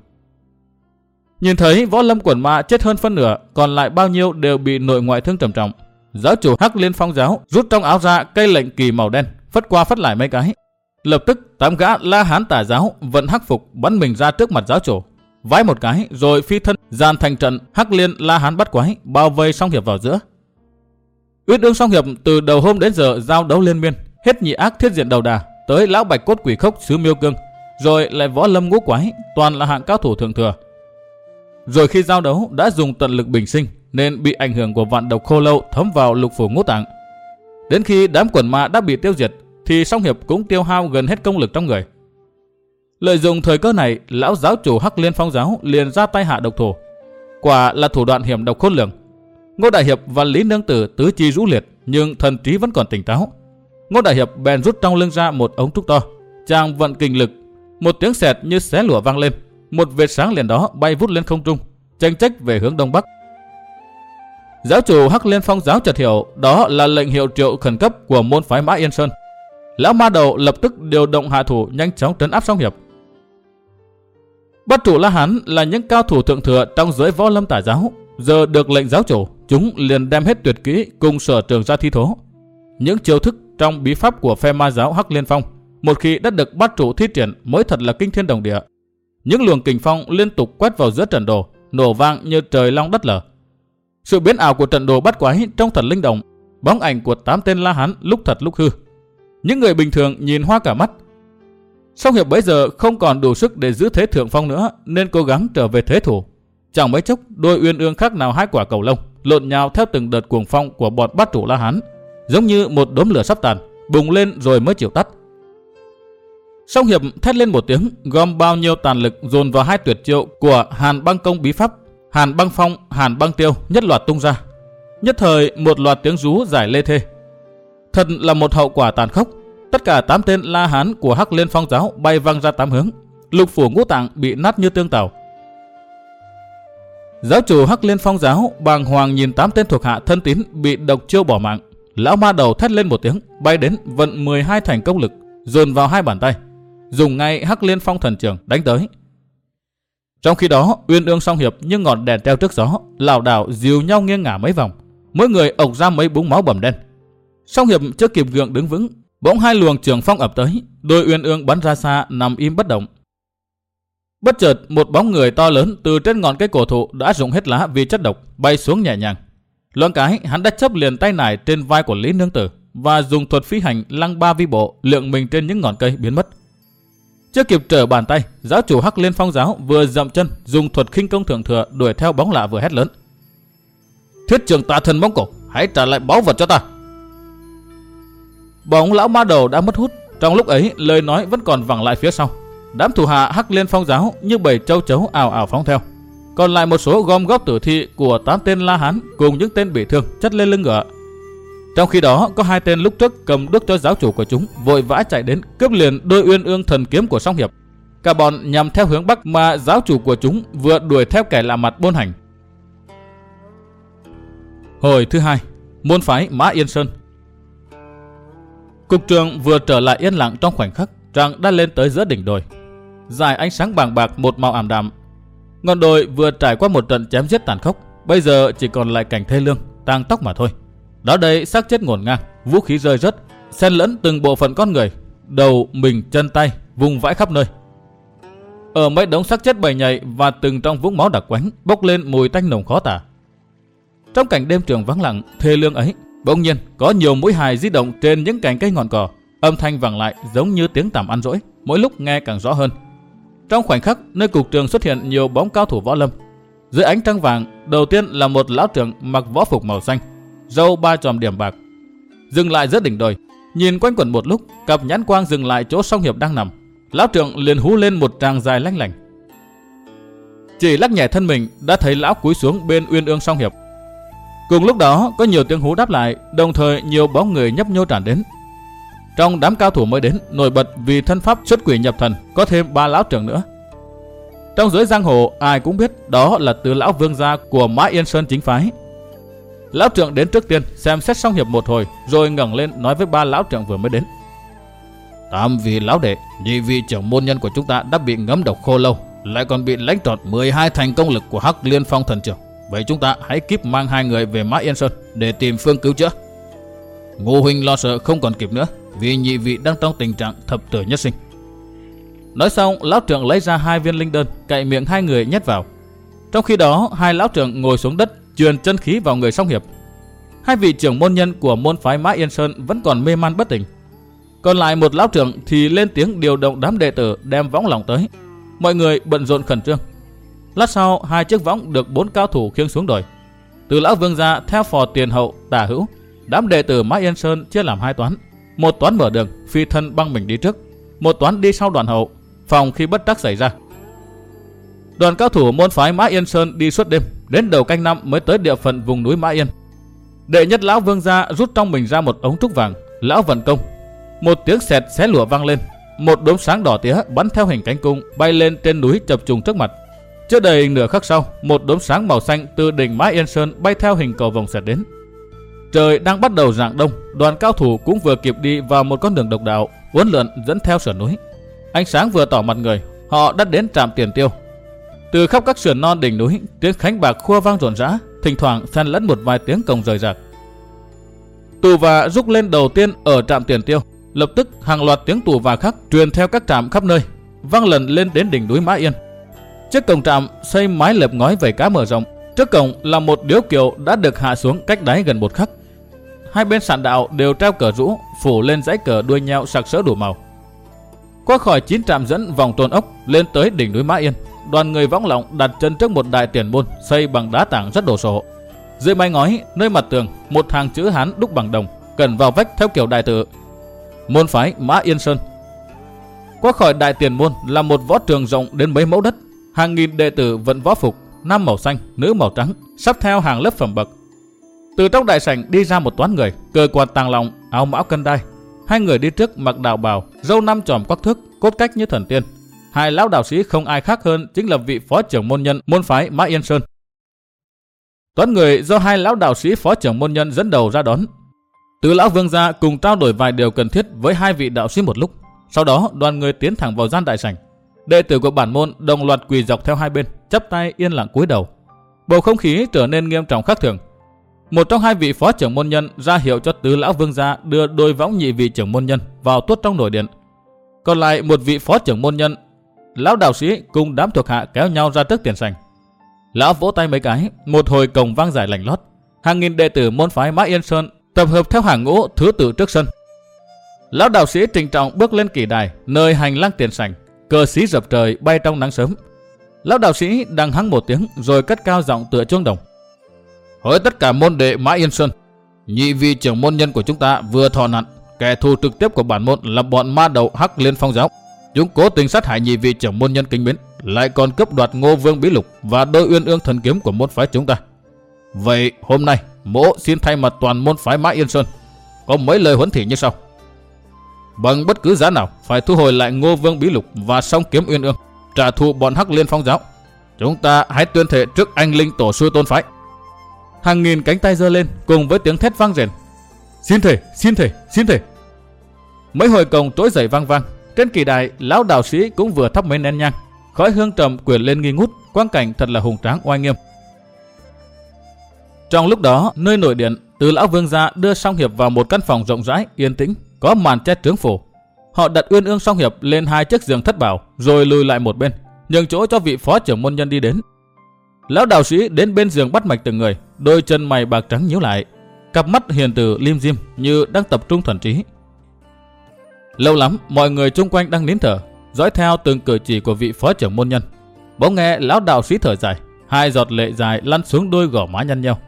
Nhìn thấy võ lâm quần ma chết hơn phân nửa, còn lại bao nhiêu đều bị nội ngoại thương trầm trọng. Giáo chủ Hắc Liên Phong giáo rút trong áo ra cây lệnh kỳ màu đen, phất qua phất lại mấy cái. Lập tức tám gã La Hán tả giáo vận hắc phục bắn mình ra trước mặt giáo chủ, vái một cái rồi phi thân dàn thành trận Hắc Liên La Hán bắt quái bao vây song hiệp vào giữa. Uyết đương song hiệp từ đầu hôm đến giờ giao đấu liên miên, hết nhị ác thiết diện đầu đà tới lão bạch cốt quỷ khốc xứ miêu cương, rồi lại võ lâm ngũ quái, toàn là hạng cao thủ thượng thừa rồi khi giao đấu đã dùng tận lực bình sinh nên bị ảnh hưởng của vạn độc khô lâu thấm vào lục phủ ngũ tạng. Đến khi đám quần ma đã bị tiêu diệt, thì song hiệp cũng tiêu hao gần hết công lực trong người. Lợi dụng thời cơ này, lão giáo chủ Hắc Liên Phong giáo liền ra tay hạ độc thủ. Quả là thủ đoạn hiểm độc khôn lường. Ngô Đại Hiệp và Lý Nương Tử tứ chi rũ liệt, nhưng thần trí vẫn còn tỉnh táo. Ngô Đại Hiệp bèn rút trong lưng ra một ống trúc to, chàng vận kinh lực, một tiếng sẹt như xé lửa vang lên, một vệt sáng liền đó bay vút lên không trung, tranh trách về hướng đông bắc. Giáo chủ Hắc Liên Phong giáo chợt hiểu đó là lệnh hiệu triệu khẩn cấp của môn phái Mã Yên Sơn. Lão ma đầu lập tức điều động hạ thủ nhanh chóng trấn áp song hiệp. Bắt chủ La Hán là những cao thủ thượng thừa trong giới võ lâm tả giáo, giờ được lệnh giáo chủ, chúng liền đem hết tuyệt kỹ cùng sở trường ra thi thố. Những chiêu thức trong bí pháp của phe ma giáo Hắc Liên Phong, một khi đã được bắt chủ thi triển mới thật là kinh thiên đồng địa. Những luồng kình phong liên tục quét vào giữa trận đồ, nổ vang như trời long đất lở. Sự biến ảo của trận đồ bắt quái trong thật linh động, bóng ảnh của tám tên La Hán lúc thật lúc hư. Những người bình thường nhìn hoa cả mắt. Song Hiệp bấy giờ không còn đủ sức để giữ thế thượng phong nữa nên cố gắng trở về thế thủ. Chẳng mấy chốc đôi uyên ương khác nào hai quả cầu lông lộn nhào theo từng đợt cuồng phong của bọn bát chủ La Hán, giống như một đốm lửa sắp tàn, bùng lên rồi mới chịu tắt. Song Hiệp thét lên một tiếng, gom bao nhiêu tàn lực dồn vào hai tuyệt chiêu của Hàn Băng Công bí pháp, Hàn Băng Phong, Hàn Băng Tiêu nhất loạt tung ra. Nhất thời một loạt tiếng rú giải lê thê. Thật là một hậu quả tàn khốc. Tất cả tám tên La Hán của Hắc Liên Phong giáo bay văng ra tám hướng. Lục phủ ngũ tạng bị nát như tương tàu. Giáo chủ Hắc Liên Phong giáo bàng hoàng nhìn tám tên thuộc hạ thân tín bị độc chiêu bỏ mạng. Lão ma đầu thét lên một tiếng, bay đến vận 12 thành công lực, dồn vào hai bàn tay dùng ngay Hắc Liên Phong thần trường đánh tới. Trong khi đó, Uyên Ương song hiệp như ngọn đèn treo trước gió, lảo đảo dìu nhau nghiêng ngả mấy vòng, mỗi người ộc ra mấy búng máu bầm đen. Song hiệp chưa kịp gượng đứng vững, bỗng hai luồng trường phong ập tới, đôi Uyên Ương bắn ra xa nằm im bất động. Bất chợt, một bóng người to lớn từ trên ngọn cây cổ thụ đã rụng hết lá vì chất độc, bay xuống nhẹ nhàng. Loan cái, hắn đã chấp liền tay nải trên vai của Lý Nương Tử và dùng thuật phi hành lăng ba vi bộ lượng mình trên những ngọn cây biến mất. Chưa kịp trở bàn tay, giáo chủ Hắc Liên Phong giáo vừa dậm chân, dùng thuật khinh công thượng thừa đuổi theo bóng lạ vừa hét lớn. Thiết trường tà thần bóng cổ, hãy trả lại báu vật cho ta. Bóng lão ma đầu đã mất hút, trong lúc ấy lời nói vẫn còn vẳng lại phía sau. Đám thủ hạ Hắc Liên Phong giáo như bầy châu chấu ảo ảo phóng theo. Còn lại một số gom góp tử thi của tám tên La Hán cùng những tên bị thương chất lên lưng ngựa trong khi đó, có hai tên lúc trước cầm đuốc cho giáo chủ của chúng vội vã chạy đến cướp liền đôi uyên ương thần kiếm của song hiệp. Cả bọn nhằm theo hướng bắc mà giáo chủ của chúng vừa đuổi theo kẻ lạ mặt buôn hành. Hồi thứ hai, môn phái Mã Yên Sơn. Cục trường vừa trở lại yên lặng trong khoảnh khắc, trăng đã lên tới giữa đỉnh đồi. Dài ánh sáng bàng bạc một màu ảm đạm. Ngọn đồi vừa trải qua một trận chém giết tàn khốc, bây giờ chỉ còn lại cảnh thê lương, tang tóc mà thôi. Đó đây xác chết ngổn ngang, vũ khí rơi rớt, xen lẫn từng bộ phận con người, đầu, mình, chân tay, vùng vãi khắp nơi. Ở mấy đống xác chết bầy nhầy và từng trong vũng máu đặc quánh bốc lên mùi tanh nồng khó tả. Trong cảnh đêm trường vắng lặng, thê lương ấy, bỗng nhiên có nhiều mũi hài di động trên những cành cây ngọn cỏ, âm thanh vang lại giống như tiếng tằm ăn rỗi, mỗi lúc nghe càng rõ hơn. Trong khoảnh khắc, nơi cục trường xuất hiện nhiều bóng cao thủ võ lâm. Dưới ánh trăng vàng, đầu tiên là một lão trưởng mặc võ phục màu xanh, râu ba tròm điểm bạc. Dừng lại giữa đỉnh đồi, nhìn quanh quẩn một lúc, cặp nhãn quang dừng lại chỗ song hiệp đang nằm. Lão trưởng liền hú lên một tràng dài lanh lành. Chỉ lắc nhẹ thân mình đã thấy lão cúi xuống bên uyên ương song hiệp. Cùng lúc đó có nhiều tiếng hú đáp lại, đồng thời nhiều bóng người nhấp nhô tràn đến. Trong đám cao thủ mới đến, nổi bật vì thân pháp xuất quỷ nhập thần, có thêm ba lão trưởng nữa. Trong giới giang hồ, ai cũng biết đó là từ lão vương gia của Mã Yên Sơn chính phái, Lão trưởng đến trước tiên xem xét xong hiệp một hồi rồi ngẩng lên nói với ba lão trưởng vừa mới đến. Tam vị lão đệ, nhị vị trưởng môn nhân của chúng ta đã bị ngấm độc khô lâu, lại còn bị lãnh trọt 12 thành công lực của Hắc Liên Phong thần trưởng. Vậy chúng ta hãy kíp mang hai người về Mã Yên Sơn để tìm phương cứu chữa. Ngô huynh lo sợ không còn kịp nữa, vì nhị vị đang trong tình trạng thập tử nhất sinh. Nói xong, lão trưởng lấy ra hai viên linh đơn, cậy miệng hai người nhét vào. Trong khi đó, hai lão trưởng ngồi xuống đất truyền chân khí vào người song hiệp. Hai vị trưởng môn nhân của môn phái Mã Yên Sơn vẫn còn mê man bất tỉnh. Còn lại một lão trưởng thì lên tiếng điều động đám đệ tử đem võng lòng tới. Mọi người bận rộn khẩn trương. Lát sau, hai chiếc võng được bốn cao thủ khiêng xuống đồi. Từ lão vương gia theo phò tiền hậu, tả hữu, đám đệ tử Mã Yên Sơn chia làm hai toán. Một toán mở đường, phi thân băng mình đi trước. Một toán đi sau đoàn hậu, phòng khi bất trắc xảy ra. Đoàn cao thủ môn phái Mã Yên Sơn đi suốt đêm, đến đầu canh năm mới tới địa phận vùng núi Mã Yên. Đệ nhất lão vương gia rút trong mình ra một ống trúc vàng, lão vận công. Một tiếng sẹt xé lửa vang lên, một đốm sáng đỏ tía bắn theo hình cánh cung bay lên trên núi chập trùng trước mặt. Chưa đầy nửa khắc sau, một đốm sáng màu xanh từ đỉnh Mã Yên Sơn bay theo hình cầu vòng sẹt đến. Trời đang bắt đầu rạng đông, đoàn cao thủ cũng vừa kịp đi vào một con đường độc đạo, uốn lượn dẫn theo sườn núi. Ánh sáng vừa tỏ mặt người, họ đã đến trạm tiền tiêu. Từ khắp các sườn non đỉnh núi, tiếng khánh bạc khua vang rộn rã, thỉnh thoảng xen lẫn một vài tiếng cồng rời rạc. Tù và rúc lên đầu tiên ở trạm tiền tiêu, lập tức hàng loạt tiếng tù và khác truyền theo các trạm khắp nơi, vang lần lên đến đỉnh núi Mã Yên. Trước cổng trạm xây mái lợp ngói vẩy cá mở rộng, trước cổng là một điếu kiệu đã được hạ xuống cách đáy gần một khắc. Hai bên sàn đạo đều treo cờ rũ, phủ lên dãy cờ đuôi nhau sặc sỡ đủ màu. Qua khỏi chín trạm dẫn vòng tròn ốc lên tới đỉnh núi Mã Yên, đoàn người võng lọng đặt chân trước một đại tiền môn xây bằng đá tảng rất đồ sộ. Dưới mái ngói, nơi mặt tường, một hàng chữ Hán đúc bằng đồng, cần vào vách theo kiểu đại tự. Môn phái Mã Yên Sơn. Qua khỏi đại tiền môn là một võ trường rộng đến mấy mẫu đất, hàng nghìn đệ tử vận võ phục, nam màu xanh, nữ màu trắng, sắp theo hàng lớp phẩm bậc. Từ trong đại sảnh đi ra một toán người, cơ quan tàng lòng, áo mão cân đai. Hai người đi trước mặc đạo bào, râu năm tròm quắc thước, cốt cách như thần tiên. Hai lão đạo sĩ không ai khác hơn chính là vị phó trưởng môn nhân môn phái Mã Yên Sơn. Toán người do hai lão đạo sĩ phó trưởng môn nhân dẫn đầu ra đón. Từ lão vương gia cùng trao đổi vài điều cần thiết với hai vị đạo sĩ một lúc. Sau đó đoàn người tiến thẳng vào gian đại sảnh. Đệ tử của bản môn đồng loạt quỳ dọc theo hai bên, chắp tay yên lặng cúi đầu. Bầu không khí trở nên nghiêm trọng khác thường. Một trong hai vị phó trưởng môn nhân ra hiệu cho tứ lão vương gia đưa đôi võng nhị vị trưởng môn nhân vào tuốt trong nội điện. Còn lại một vị phó trưởng môn nhân, lão đạo sĩ cùng đám thuộc hạ kéo nhau ra trước tiền sảnh. Lão vỗ tay mấy cái, một hồi cổng vang giải lành lót. Hàng nghìn đệ tử môn phái Mã Yên Sơn tập hợp theo hàng ngũ thứ tự trước sân. Lão đạo sĩ trình trọng bước lên kỳ đài, nơi hành lang tiền sảnh, cờ sĩ dập trời bay trong nắng sớm. Lão đạo sĩ đang hắng một tiếng rồi cất cao giọng tựa chuông đồng. Hỡi tất cả môn đệ Mã Yên Sơn, nhị vị trưởng môn nhân của chúng ta vừa thọ nạn, kẻ thù trực tiếp của bản môn là bọn ma đầu Hắc Liên Phong giáo. Chúng cố tình sát hại nhị vị trưởng môn nhân kính mến, lại còn cướp đoạt Ngô Vương Bí Lục và đôi uyên ương thần kiếm của môn phái chúng ta. Vậy hôm nay, mỗ xin thay mặt toàn môn phái Mã Yên Sơn, có mấy lời huấn thị như sau. Bằng bất cứ giá nào, phải thu hồi lại Ngô Vương Bí Lục và song kiếm uyên ương, trả thù bọn Hắc Liên Phong giáo. Chúng ta hãy tuyên thệ trước anh linh tổ sư tôn phái. Hàng nghìn cánh tay giơ lên cùng với tiếng thét vang rền. Xin thể, xin thể, xin thể. Mấy hồi cồng trỗi dậy vang vang. Trên kỳ đài, lão đạo sĩ cũng vừa thắp mấy nén nhang. Khói hương trầm quyển lên nghi ngút, quang cảnh thật là hùng tráng oai nghiêm. Trong lúc đó, nơi nội điện, từ lão vương gia đưa song hiệp vào một căn phòng rộng rãi, yên tĩnh, có màn che trướng phủ. Họ đặt uyên ương song hiệp lên hai chiếc giường thất bảo, rồi lùi lại một bên, nhường chỗ cho vị phó trưởng môn nhân đi đến. Lão đạo sĩ đến bên giường bắt mạch từng người, đôi chân mày bạc trắng nhíu lại, cặp mắt hiền từ lim dim như đang tập trung thuần trí. Lâu lắm, mọi người chung quanh đang nín thở, dõi theo từng cử chỉ của vị phó trưởng môn nhân. Bỗng nghe lão đạo sĩ thở dài, hai giọt lệ dài lăn xuống đôi gò má nhăn nhau.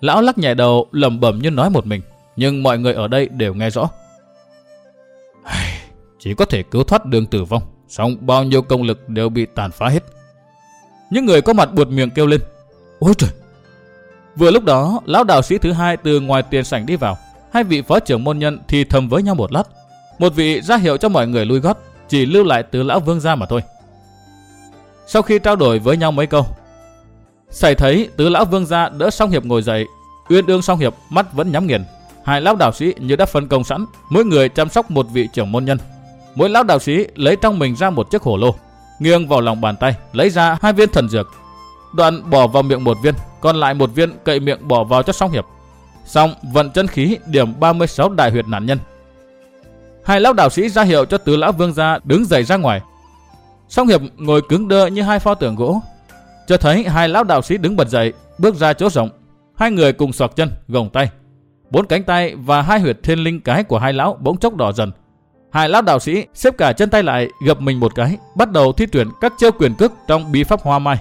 Lão lắc nhẹ đầu, lẩm bẩm như nói một mình, nhưng mọi người ở đây đều nghe rõ. Chỉ có thể cứu thoát đường tử vong, song bao nhiêu công lực đều bị tàn phá hết. Những người có mặt buột miệng kêu lên. Ôi trời! Vừa lúc đó, lão đạo sĩ thứ hai từ ngoài tiền sảnh đi vào. Hai vị phó trưởng môn nhân thì thầm với nhau một lát. Một vị ra hiệu cho mọi người lui gót, chỉ lưu lại từ lão vương ra mà thôi. Sau khi trao đổi với nhau mấy câu, xảy thấy tứ lão vương gia đỡ song hiệp ngồi dậy, uyên ương song hiệp mắt vẫn nhắm nghiền. Hai lão đạo sĩ như đã phân công sẵn, mỗi người chăm sóc một vị trưởng môn nhân. Mỗi lão đạo sĩ lấy trong mình ra một chiếc hổ lô, nghiêng vào lòng bàn tay, lấy ra hai viên thần dược. Đoạn bỏ vào miệng một viên, còn lại một viên cậy miệng bỏ vào cho song hiệp. Xong vận chân khí điểm 36 đại huyệt nạn nhân. Hai lão đạo sĩ ra hiệu cho tứ lão vương gia đứng dậy ra ngoài. Song hiệp ngồi cứng đơ như hai pho tượng gỗ. Cho thấy hai lão đạo sĩ đứng bật dậy, bước ra chỗ rộng. Hai người cùng xoạc chân, gồng tay. Bốn cánh tay và hai huyệt thiên linh cái của hai lão bỗng chốc đỏ dần, Hai lão đạo sĩ xếp cả chân tay lại gập mình một cái, bắt đầu thi tuyển các chiêu quyền cước trong bí pháp hoa mai.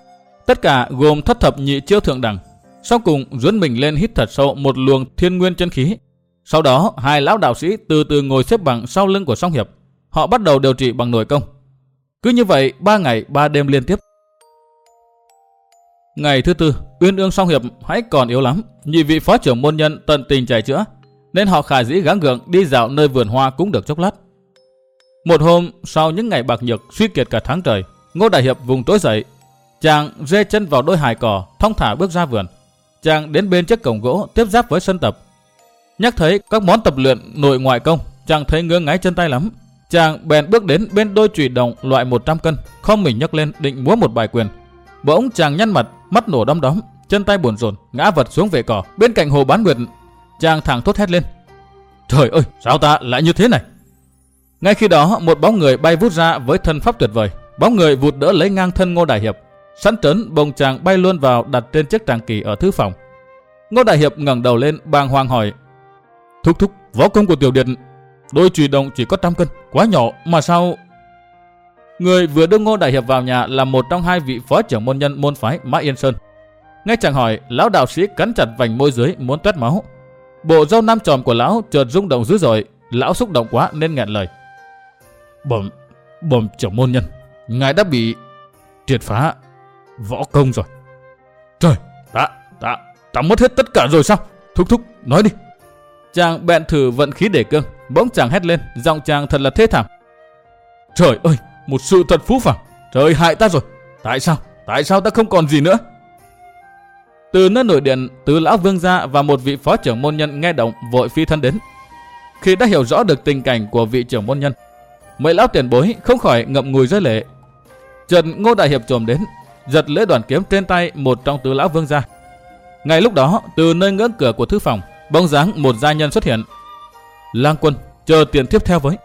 Tất cả gồm thất thập nhị chiêu thượng đẳng. Sau cùng duấn mình lên hít thật sâu một luồng thiên nguyên chân khí, sau đó, hai lão đạo sĩ từ từ ngồi xếp bằng sau lưng của song hiệp. Họ bắt đầu điều trị bằng nội công. Cứ như vậy, ba ngày, ba đêm liên tiếp. Ngày thứ tư, Uyên Ương song hiệp hãy còn yếu lắm. Nhị vị phó trưởng môn nhân tận tình chảy chữa, nên họ khả dĩ gắng gượng đi dạo nơi vườn hoa cũng được chốc lát. Một hôm, sau những ngày bạc nhược suy kiệt cả tháng trời, Ngô Đại Hiệp vùng tối dậy. Chàng rê chân vào đôi hài cỏ, thong thả bước ra vườn. Chàng đến bên chiếc cổng gỗ tiếp giáp với sân tập. Nhắc thấy các món tập luyện nội ngoại công, chàng thấy ngứa ngáy chân tay lắm. Chàng bèn bước đến bên đôi chùy đồng loại 100 cân, không mình nhấc lên định múa một bài quyền. Bỗng chàng nhăn mặt, mắt nổ đom đóm, chân tay buồn rồn, ngã vật xuống vệ cỏ. Bên cạnh hồ bán nguyệt, chàng thẳng thốt hét lên. Trời ơi, sao ta lại như thế này? Ngay khi đó, một bóng người bay vút ra với thân pháp tuyệt vời. Bóng người vụt đỡ lấy ngang thân Ngô Đại Hiệp. Sẵn trấn bồng chàng bay luôn vào đặt trên chiếc tràng kỳ ở thư phòng. Ngô Đại Hiệp ngẩng đầu lên bàng hoàng hỏi. Thúc thúc, võ công của tiểu điện, đôi chùy động chỉ có trăm cân, quá nhỏ mà sao... Người vừa đưa Ngô Đại Hiệp vào nhà là một trong hai vị phó trưởng môn nhân môn phái Mã Yên Sơn. Nghe chàng hỏi, lão đạo sĩ cắn chặt vành môi dưới muốn tuét máu. Bộ râu nam tròm của lão chợt rung động dữ dội, lão xúc động quá nên nghẹn lời. Bẩm, bẩm trưởng môn nhân, ngài đã bị triệt phá võ công rồi. Trời, ta, ta, ta mất hết tất cả rồi sao? Thúc thúc, nói đi. Chàng bèn thử vận khí để cương, bỗng chàng hét lên, giọng chàng thật là thế thảm. Trời ơi, một sự thật phú phàng, trời hại ta rồi. Tại sao? Tại sao ta không còn gì nữa? Từ nơi nội điện, tứ lão vương gia và một vị phó trưởng môn nhân nghe động vội phi thân đến. Khi đã hiểu rõ được tình cảnh của vị trưởng môn nhân, mấy lão tiền bối không khỏi ngậm ngùi rơi lệ. Trần Ngô Đại Hiệp trồm đến, giật lưỡi đoàn kiếm trên tay một trong tứ lão vương gia. Ngay lúc đó, từ nơi ngưỡng cửa của thư phòng, bóng dáng một gia nhân xuất hiện. Lang quân, chờ tiền tiếp theo với.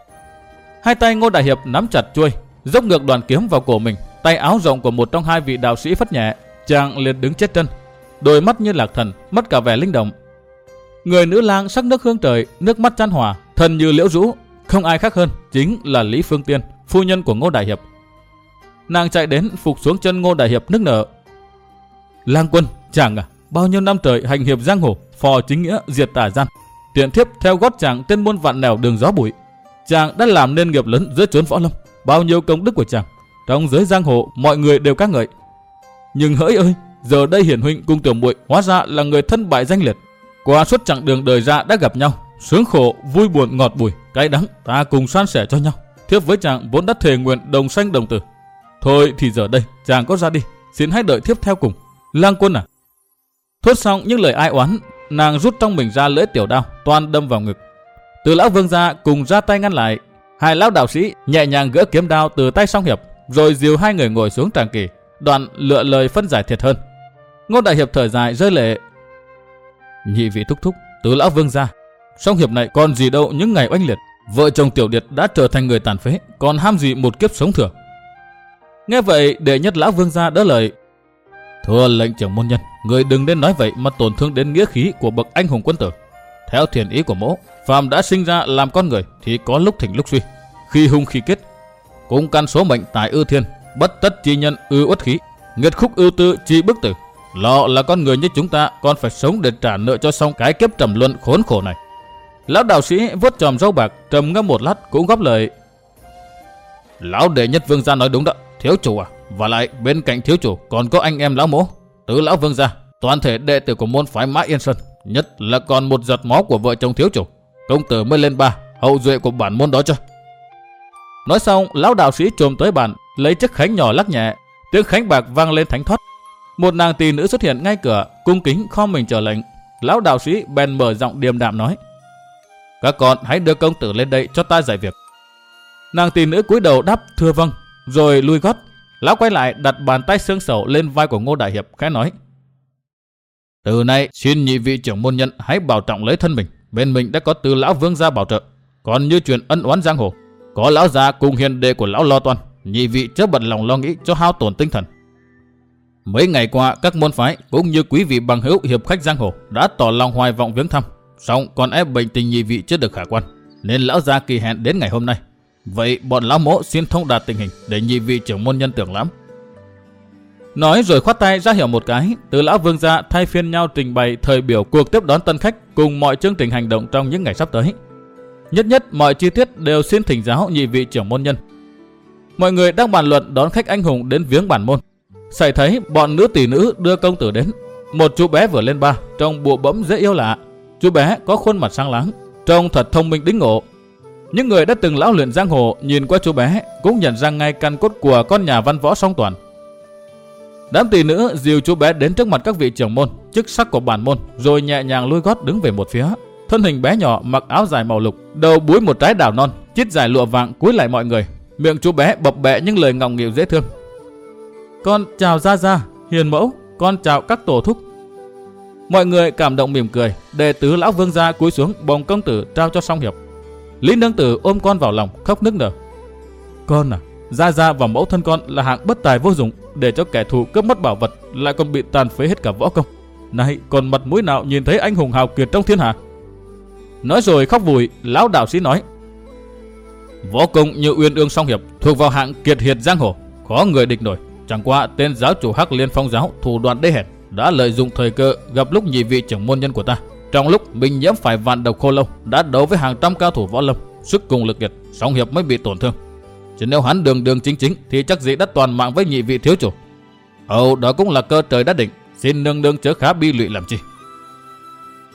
Hai tay Ngô Đại Hiệp nắm chặt chuôi, dốc ngược đoàn kiếm vào cổ mình, tay áo rộng của một trong hai vị đạo sĩ phất nhẹ, chàng liền đứng chết chân, đôi mắt như lạc thần, mất cả vẻ linh động. Người nữ lang sắc nước hương trời, nước mắt chan hòa, thần như liễu rũ, không ai khác hơn, chính là Lý Phương Tiên, phu nhân của Ngô Đại Hiệp. Nàng chạy đến phục xuống chân Ngô Đại Hiệp nức nở. Lang quân, chàng à, bao nhiêu năm trời hành hiệp giang hồ, phò chính nghĩa diệt tà gian. Tiện thiếp theo gót chàng tên muôn vạn nẻo đường gió bụi. Chàng đã làm nên nghiệp lớn giữa chốn võ lâm, bao nhiêu công đức của chàng. Trong giới giang hồ, mọi người đều ca ngợi. Nhưng hỡi ơi, giờ đây hiển huynh cùng tiểu muội hóa ra là người thân bại danh liệt. Qua suốt chặng đường đời ra đã gặp nhau, sướng khổ, vui buồn ngọt bùi, cay đắng ta cùng san sẻ cho nhau. Thiếp với chàng vốn đã thề nguyện đồng sanh đồng tử. Thôi thì giờ đây, chàng có ra đi, xin hãy đợi thiếp theo cùng. Lang quân à? Thốt xong những lời ai oán, nàng rút trong mình ra lưỡi tiểu đao, toàn đâm vào ngực. Từ lão vương gia cùng ra tay ngăn lại. Hai lão đạo sĩ nhẹ nhàng gỡ kiếm đao từ tay song hiệp, rồi dìu hai người ngồi xuống tràng kỳ. Đoạn lựa lời phân giải thiệt hơn. Ngô đại hiệp thở dài rơi lệ. Nhị vị thúc thúc, từ lão vương gia, song hiệp này còn gì đâu những ngày oanh liệt. Vợ chồng tiểu điệt đã trở thành người tàn phế, còn ham gì một kiếp sống thừa. Nghe vậy, đệ nhất lão vương gia đỡ lời. Thưa lệnh trưởng môn nhân, người đừng nên nói vậy mà tổn thương đến nghĩa khí của bậc anh hùng quân tử. Theo thiền ý của mỗ, phàm đã sinh ra làm con người thì có lúc thịnh lúc suy, khi hung khi kết. Cũng căn số mệnh tại ư thiên, bất tất chi nhân ư uất khí, nghiệt khúc ưu tư chi bức tử. Lọ là con người như chúng ta còn phải sống để trả nợ cho xong cái kiếp trầm luân khốn khổ này. Lão đạo sĩ vuốt tròm râu bạc trầm ngâm một lát cũng góp lời. Lão đệ nhất vương gia nói đúng đó, thiếu chủ à, và lại bên cạnh thiếu chủ còn có anh em lão mỗ, tứ lão vương gia, toàn thể đệ tử của môn phái Mã Yên Sơn, nhất là còn một giọt máu của vợ chồng thiếu chủ, công tử mới lên ba, hậu duệ của bản môn đó cho. Nói xong, lão đạo sĩ trồm tới bàn, lấy chiếc khánh nhỏ lắc nhẹ, tiếng khánh bạc vang lên thánh thoát. Một nàng tỳ nữ xuất hiện ngay cửa, cung kính kho mình chờ lệnh. Lão đạo sĩ bèn mở giọng điềm đạm nói: "Các con hãy đưa công tử lên đây cho ta giải việc." Nàng tỳ nữ cúi đầu đáp thưa vâng, rồi lui gót. Lão quay lại đặt bàn tay xương sầu lên vai của Ngô Đại Hiệp, khẽ nói. Từ nay, xin nhị vị trưởng môn nhân hãy bảo trọng lấy thân mình. Bên mình đã có từ lão vương gia bảo trợ. Còn như chuyện ân oán giang hồ, có lão gia cùng hiền đệ của lão lo toan. Nhị vị chớ bận lòng lo nghĩ cho hao tổn tinh thần. Mấy ngày qua, các môn phái cũng như quý vị bằng hữu hiệp khách giang hồ đã tỏ lòng hoài vọng viếng thăm. Xong còn ép bệnh tình nhị vị chưa được khả quan. Nên lão gia kỳ hẹn đến ngày hôm nay Vậy bọn lão mỗ xin thông đạt tình hình để nhị vị trưởng môn nhân tưởng lắm. Nói rồi khoát tay ra hiểu một cái, từ lão vương gia thay phiên nhau trình bày thời biểu cuộc tiếp đón tân khách cùng mọi chương trình hành động trong những ngày sắp tới. Nhất nhất mọi chi tiết đều xin thỉnh giáo nhị vị trưởng môn nhân. Mọi người đang bàn luận đón khách anh hùng đến viếng bản môn. Xảy thấy bọn nữ tỷ nữ đưa công tử đến. Một chú bé vừa lên ba, trông bộ bẫm dễ yêu lạ. Chú bé có khuôn mặt sang láng, trông thật thông minh đính ngộ. Những người đã từng lão luyện giang hồ nhìn qua chú bé cũng nhận ra ngay căn cốt của con nhà văn võ song toàn. Đám tỷ nữ dìu chú bé đến trước mặt các vị trưởng môn, chức sắc của bản môn, rồi nhẹ nhàng lui gót đứng về một phía. Thân hình bé nhỏ mặc áo dài màu lục, đầu búi một trái đào non, chít dài lụa vàng cúi lại mọi người. Miệng chú bé bập bẹ những lời ngọng nghịu dễ thương. Con chào Gia Gia, hiền mẫu, con chào các tổ thúc. Mọi người cảm động mỉm cười, đệ tứ lão vương gia cúi xuống bồng công tử trao cho song hiệp. Lý nương tử ôm con vào lòng, khóc nức nở. Con à, Gia Gia và mẫu thân con là hạng bất tài vô dụng, để cho kẻ thù cướp mất bảo vật, lại còn bị tàn phế hết cả võ công. Này, còn mặt mũi nào nhìn thấy anh hùng hào kiệt trong thiên hạ? Nói rồi khóc vùi, lão đạo sĩ nói. Võ công như uyên ương song hiệp thuộc vào hạng kiệt hiệt giang hồ, khó người địch nổi. Chẳng qua tên giáo chủ Hắc Liên Phong giáo thủ đoạn đê hèn đã lợi dụng thời cơ gặp lúc nhị vị trưởng môn nhân của ta. Trong lúc mình nhiễm phải vạn độc khô lâu đã đấu với hàng trăm cao thủ võ lâm, sức cùng lực kiệt, song hiệp mới bị tổn thương. Chứ nếu hắn đường đường chính chính thì chắc gì đã toàn mạng với nhị vị thiếu chủ. Ồ, đó cũng là cơ trời đã định, xin nương nương chớ khá bi lụy làm chi.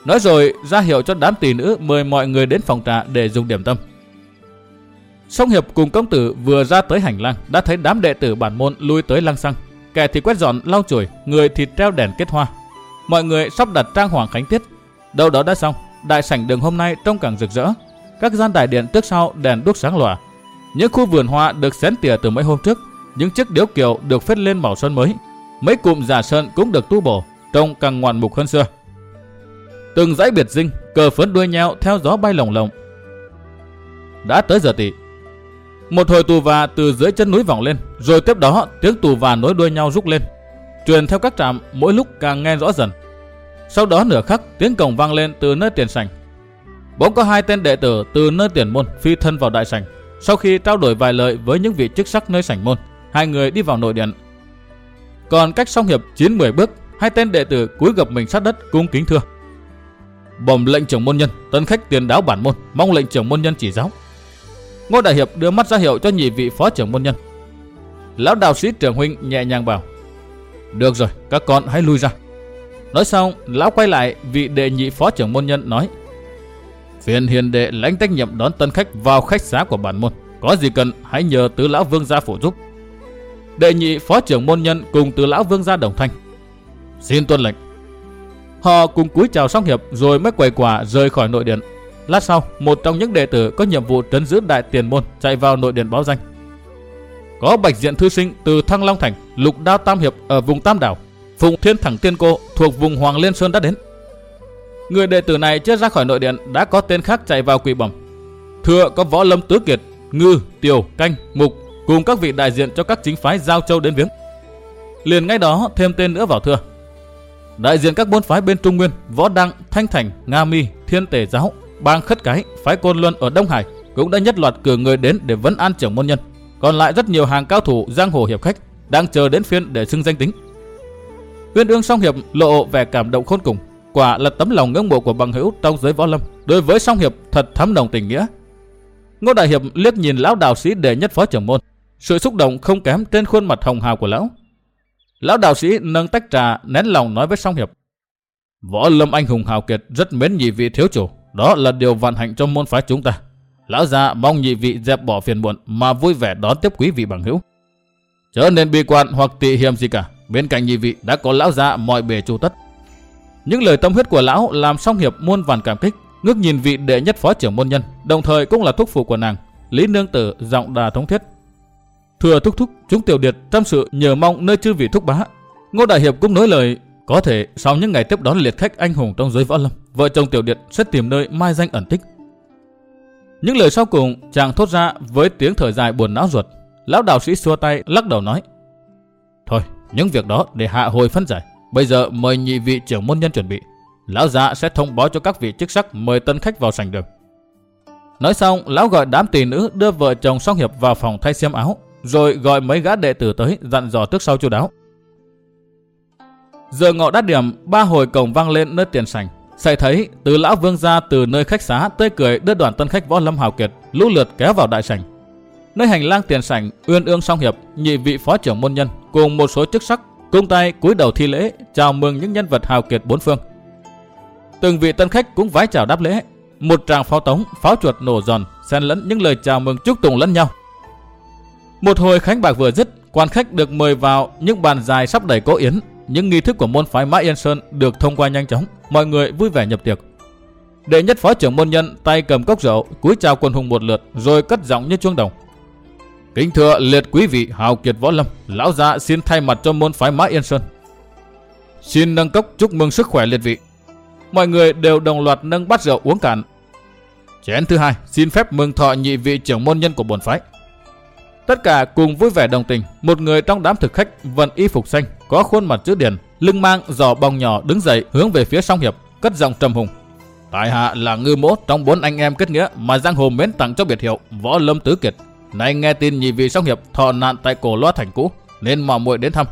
Nói rồi ra hiệu cho đám tỷ nữ mời mọi người đến phòng trà để dùng điểm tâm. Song Hiệp cùng công tử vừa ra tới hành lang đã thấy đám đệ tử bản môn lui tới lăng xăng. Kẻ thì quét dọn lau chùi, người thì treo đèn kết hoa. Mọi người sắp đặt trang hoàng khánh tiết. Đâu đó đã xong, đại sảnh đường hôm nay trông càng rực rỡ. Các gian đại điện trước sau đèn đuốc sáng lòa. Những khu vườn hoa được xén tỉa từ mấy hôm trước, những chiếc điếu kiều được phết lên màu sơn mới. Mấy cụm giả sơn cũng được tu bổ, trông càng ngoạn mục hơn xưa. Từng dãy biệt dinh, cờ phấn đuôi nhau theo gió bay lồng lộng. Đã tới giờ tỷ, một hồi tù và từ dưới chân núi vọng lên, rồi tiếp đó tiếng tù và nối đuôi nhau rút lên. Truyền theo các trạm mỗi lúc càng nghe rõ dần. Sau đó nửa khắc tiếng cổng vang lên từ nơi tiền sảnh. Bỗng có hai tên đệ tử từ nơi tiền môn phi thân vào đại sảnh. Sau khi trao đổi vài lời với những vị chức sắc nơi sảnh môn, hai người đi vào nội điện. Còn cách song hiệp 9-10 bước, hai tên đệ tử cúi gập mình sát đất cung kính thưa. Bẩm lệnh trưởng môn nhân, tân khách tiền đáo bản môn, mong lệnh trưởng môn nhân chỉ giáo. Ngô Đại Hiệp đưa mắt ra hiệu cho nhị vị phó trưởng môn nhân. Lão đạo sĩ trưởng huynh nhẹ nhàng bảo. Được rồi, các con hãy lui ra. Nói xong, lão quay lại vị đệ nhị phó trưởng môn nhân nói. Phiền hiền đệ lãnh trách nhiệm đón tân khách vào khách xá của bản môn. Có gì cần hãy nhờ tứ lão vương gia phụ giúp. Đệ nhị phó trưởng môn nhân cùng tứ lão vương gia đồng thanh. Xin tuân lệnh. Họ cùng cúi chào xong hiệp rồi mới quầy quả rời khỏi nội điện. Lát sau, một trong những đệ tử có nhiệm vụ trấn giữ đại tiền môn chạy vào nội điện báo danh. Có bạch diện thư sinh từ Thăng Long Thành, lục đao tam hiệp ở vùng Tam Đảo, Phụng Thiên Thẳng Tiên Cô thuộc vùng Hoàng Liên Sơn đã đến. Người đệ tử này chưa ra khỏi nội điện đã có tên khác chạy vào quỳ bẩm. Thưa có võ lâm tứ kiệt, ngư, tiểu, canh, mục cùng các vị đại diện cho các chính phái giao châu đến viếng. Liền ngay đó thêm tên nữa vào thưa. Đại diện các môn phái bên Trung Nguyên, Võ Đăng, Thanh Thành, Nga Mi, Thiên Tể Giáo, bang khất cái, phái côn luân ở Đông Hải cũng đã nhất loạt cử người đến để vấn an trưởng môn nhân. Còn lại rất nhiều hàng cao thủ giang hồ hiệp khách đang chờ đến phiên để xưng danh tính. Uyên ương song hiệp lộ vẻ cảm động khôn cùng, quả là tấm lòng ngưỡng mộ của bằng hữu trong giới võ lâm. Đối với song hiệp thật thắm đồng tình nghĩa. Ngô đại hiệp liếc nhìn lão đạo sĩ đệ nhất phó trưởng môn, sự xúc động không kém trên khuôn mặt hồng hào của lão. Lão đạo sĩ nâng tách trà nén lòng nói với song hiệp: Võ lâm anh hùng hào kiệt rất mến nhị vị thiếu chủ, đó là điều vạn hạnh cho môn phái chúng ta. Lão gia mong nhị vị dẹp bỏ phiền muộn mà vui vẻ đón tiếp quý vị bằng hữu. Chớ nên bi quan hoặc tị hiềm gì cả. Bên cạnh nhị vị đã có lão già mọi bề chu tất. Những lời tâm huyết của lão làm song hiệp muôn vàn cảm kích, ngước nhìn vị đệ nhất phó trưởng môn nhân, đồng thời cũng là thúc phụ của nàng. Lý nương tử giọng đà thống thiết. Thừa thúc thúc, chúng tiểu điệt trăm sự nhờ mong nơi chư vị thúc bá. Ngô đại hiệp cũng nói lời có thể sau những ngày tiếp đón liệt khách anh hùng trong giới võ lâm, vợ chồng Tiểu Điệt sẽ tìm nơi mai danh ẩn tích. Những lời sau cùng chàng thốt ra với tiếng thở dài buồn não ruột. Lão đạo sĩ xua tay lắc đầu nói. Thôi, những việc đó để hạ hồi phân giải. Bây giờ mời nhị vị trưởng môn nhân chuẩn bị. Lão già sẽ thông báo cho các vị chức sắc mời tân khách vào sảnh đường. Nói xong, lão gọi đám tỷ nữ đưa vợ chồng song hiệp vào phòng thay xiêm áo, rồi gọi mấy gã đệ tử tới dặn dò trước sau chu đáo. Giờ ngọ đắt điểm, ba hồi cổng vang lên nơi tiền sảnh. Xảy thấy từ lão vương ra từ nơi khách xá tươi cười đưa đoàn tân khách võ lâm hào kiệt lũ lượt kéo vào đại sảnh. Nơi hành lang tiền sảnh, Uyên Ương song hiệp, nhị vị phó trưởng môn nhân cùng một số chức sắc cung tay cúi đầu thi lễ chào mừng những nhân vật hào kiệt bốn phương. Từng vị tân khách cũng vái chào đáp lễ, một tràng pháo tống, pháo chuột nổ giòn, xen lẫn những lời chào mừng chúc tụng lẫn nhau. Một hồi khánh bạc vừa dứt, quan khách được mời vào những bàn dài sắp đầy cố yến, những nghi thức của môn phái Mã Yên Sơn được thông qua nhanh chóng, mọi người vui vẻ nhập tiệc. Đệ nhất phó trưởng môn nhân tay cầm cốc rượu, cúi chào quần hùng một lượt rồi cất giọng như chuông đồng. Kính thưa liệt quý vị hào kiệt võ lâm, lão gia xin thay mặt cho môn phái Mã Yên Sơn. Xin nâng cốc chúc mừng sức khỏe liệt vị. Mọi người đều đồng loạt nâng bát rượu uống cạn. Chén thứ hai, xin phép mừng thọ nhị vị trưởng môn nhân của bổn phái. Tất cả cùng vui vẻ đồng tình, một người trong đám thực khách vận y phục xanh, có khuôn mặt chữ điển, lưng mang giò bong nhỏ đứng dậy hướng về phía song hiệp, cất giọng trầm hùng. Tại hạ là ngư mỗ trong bốn anh em kết nghĩa mà giang hồ mến tặng cho biệt hiệu võ lâm tứ kiệt. Nay nghe tin nhị vị song hiệp thọ nạn tại cổ loa thành cũ nên mò muội đến thăm.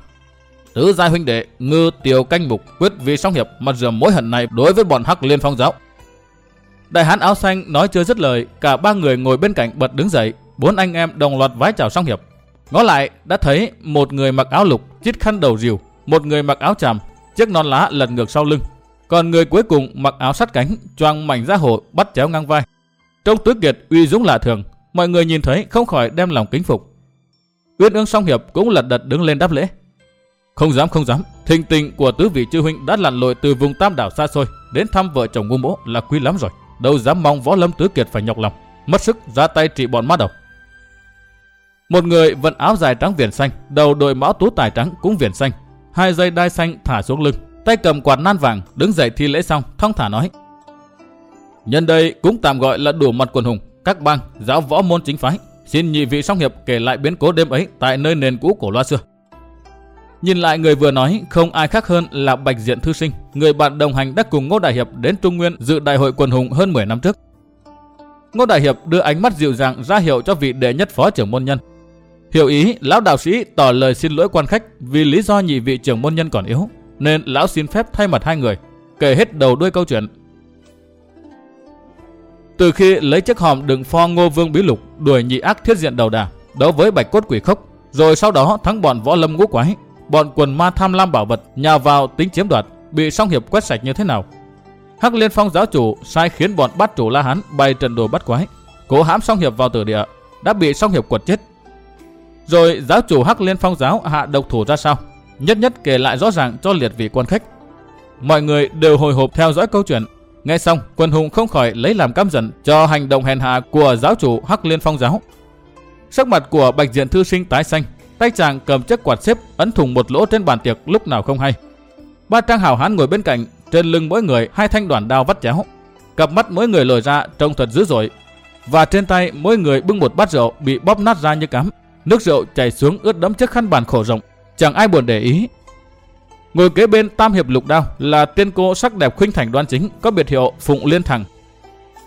Tứ gia huynh đệ ngư tiểu canh mục quyết vì song hiệp mà rửa mối hận này đối với bọn hắc liên phong giáo. Đại hán áo xanh nói chưa dứt lời, cả ba người ngồi bên cạnh bật đứng dậy, bốn anh em đồng loạt vái chào song hiệp. Ngó lại đã thấy một người mặc áo lục, chít khăn đầu rìu, một người mặc áo tràm, chiếc nón lá lật ngược sau lưng, còn người cuối cùng mặc áo sắt cánh, choàng mảnh da hổ bắt chéo ngang vai. Trong tứ kiệt uy dũng lạ thường, mọi người nhìn thấy không khỏi đem lòng kính phục. Uyên ương song hiệp cũng lật đật đứng lên đáp lễ. Không dám không dám, thình tình của tứ vị chư huynh đã lặn lội từ vùng tam đảo xa xôi đến thăm vợ chồng ngu mỗ là quý lắm rồi. Đâu dám mong võ lâm tứ kiệt phải nhọc lòng, mất sức ra tay trị bọn ma đầu. Một người vận áo dài trắng viền xanh, đầu đội mão tú tài trắng cũng viền xanh, hai dây đai xanh thả xuống lưng, tay cầm quạt nan vàng, đứng dậy thi lễ xong, thong thả nói. Nhân đây cũng tạm gọi là đủ mặt quần hùng, các bang, giáo võ môn chính phái, xin nhị vị song hiệp kể lại biến cố đêm ấy tại nơi nền cũ cổ loa xưa. Nhìn lại người vừa nói không ai khác hơn là Bạch Diện Thư Sinh, người bạn đồng hành đã cùng Ngô Đại Hiệp đến Trung Nguyên dự đại hội quần hùng hơn 10 năm trước. Ngô Đại Hiệp đưa ánh mắt dịu dàng ra hiệu cho vị đệ nhất phó trưởng môn nhân, Hiểu ý, lão đạo sĩ tỏ lời xin lỗi quan khách vì lý do nhị vị trưởng môn nhân còn yếu, nên lão xin phép thay mặt hai người, kể hết đầu đuôi câu chuyện. Từ khi lấy chiếc hòm đựng pho ngô vương bí lục đuổi nhị ác thiết diện đầu đà, đấu với bạch cốt quỷ khốc, rồi sau đó thắng bọn võ lâm ngũ quái, bọn quần ma tham lam bảo vật nhào vào tính chiếm đoạt, bị song hiệp quét sạch như thế nào. Hắc Liên Phong giáo chủ sai khiến bọn bát chủ La Hán bày trận đồ bắt quái, cố hãm song hiệp vào tử địa, đã bị song hiệp quật chết rồi giáo chủ Hắc Liên Phong giáo hạ độc thủ ra sao? Nhất nhất kể lại rõ ràng cho liệt vị quan khách. Mọi người đều hồi hộp theo dõi câu chuyện. Nghe xong, quân hùng không khỏi lấy làm căm giận cho hành động hèn hạ của giáo chủ Hắc Liên Phong giáo. Sắc mặt của Bạch Diện thư sinh tái xanh, tay chàng cầm chiếc quạt xếp ấn thủng một lỗ trên bàn tiệc lúc nào không hay. Ba trang hảo hán ngồi bên cạnh, trên lưng mỗi người hai thanh đoạn đao vắt chéo. Cặp mắt mỗi người lồi ra trông thật dữ dội. Và trên tay mỗi người bưng một bát rượu bị bóp nát ra như cám. Nước rượu chảy xuống ướt đẫm chiếc khăn bàn khổ rộng, chẳng ai buồn để ý. Ngồi kế bên Tam Hiệp Lục Đao là tiên cô sắc đẹp khuynh thành đoan chính có biệt hiệu Phụng Liên Thằng.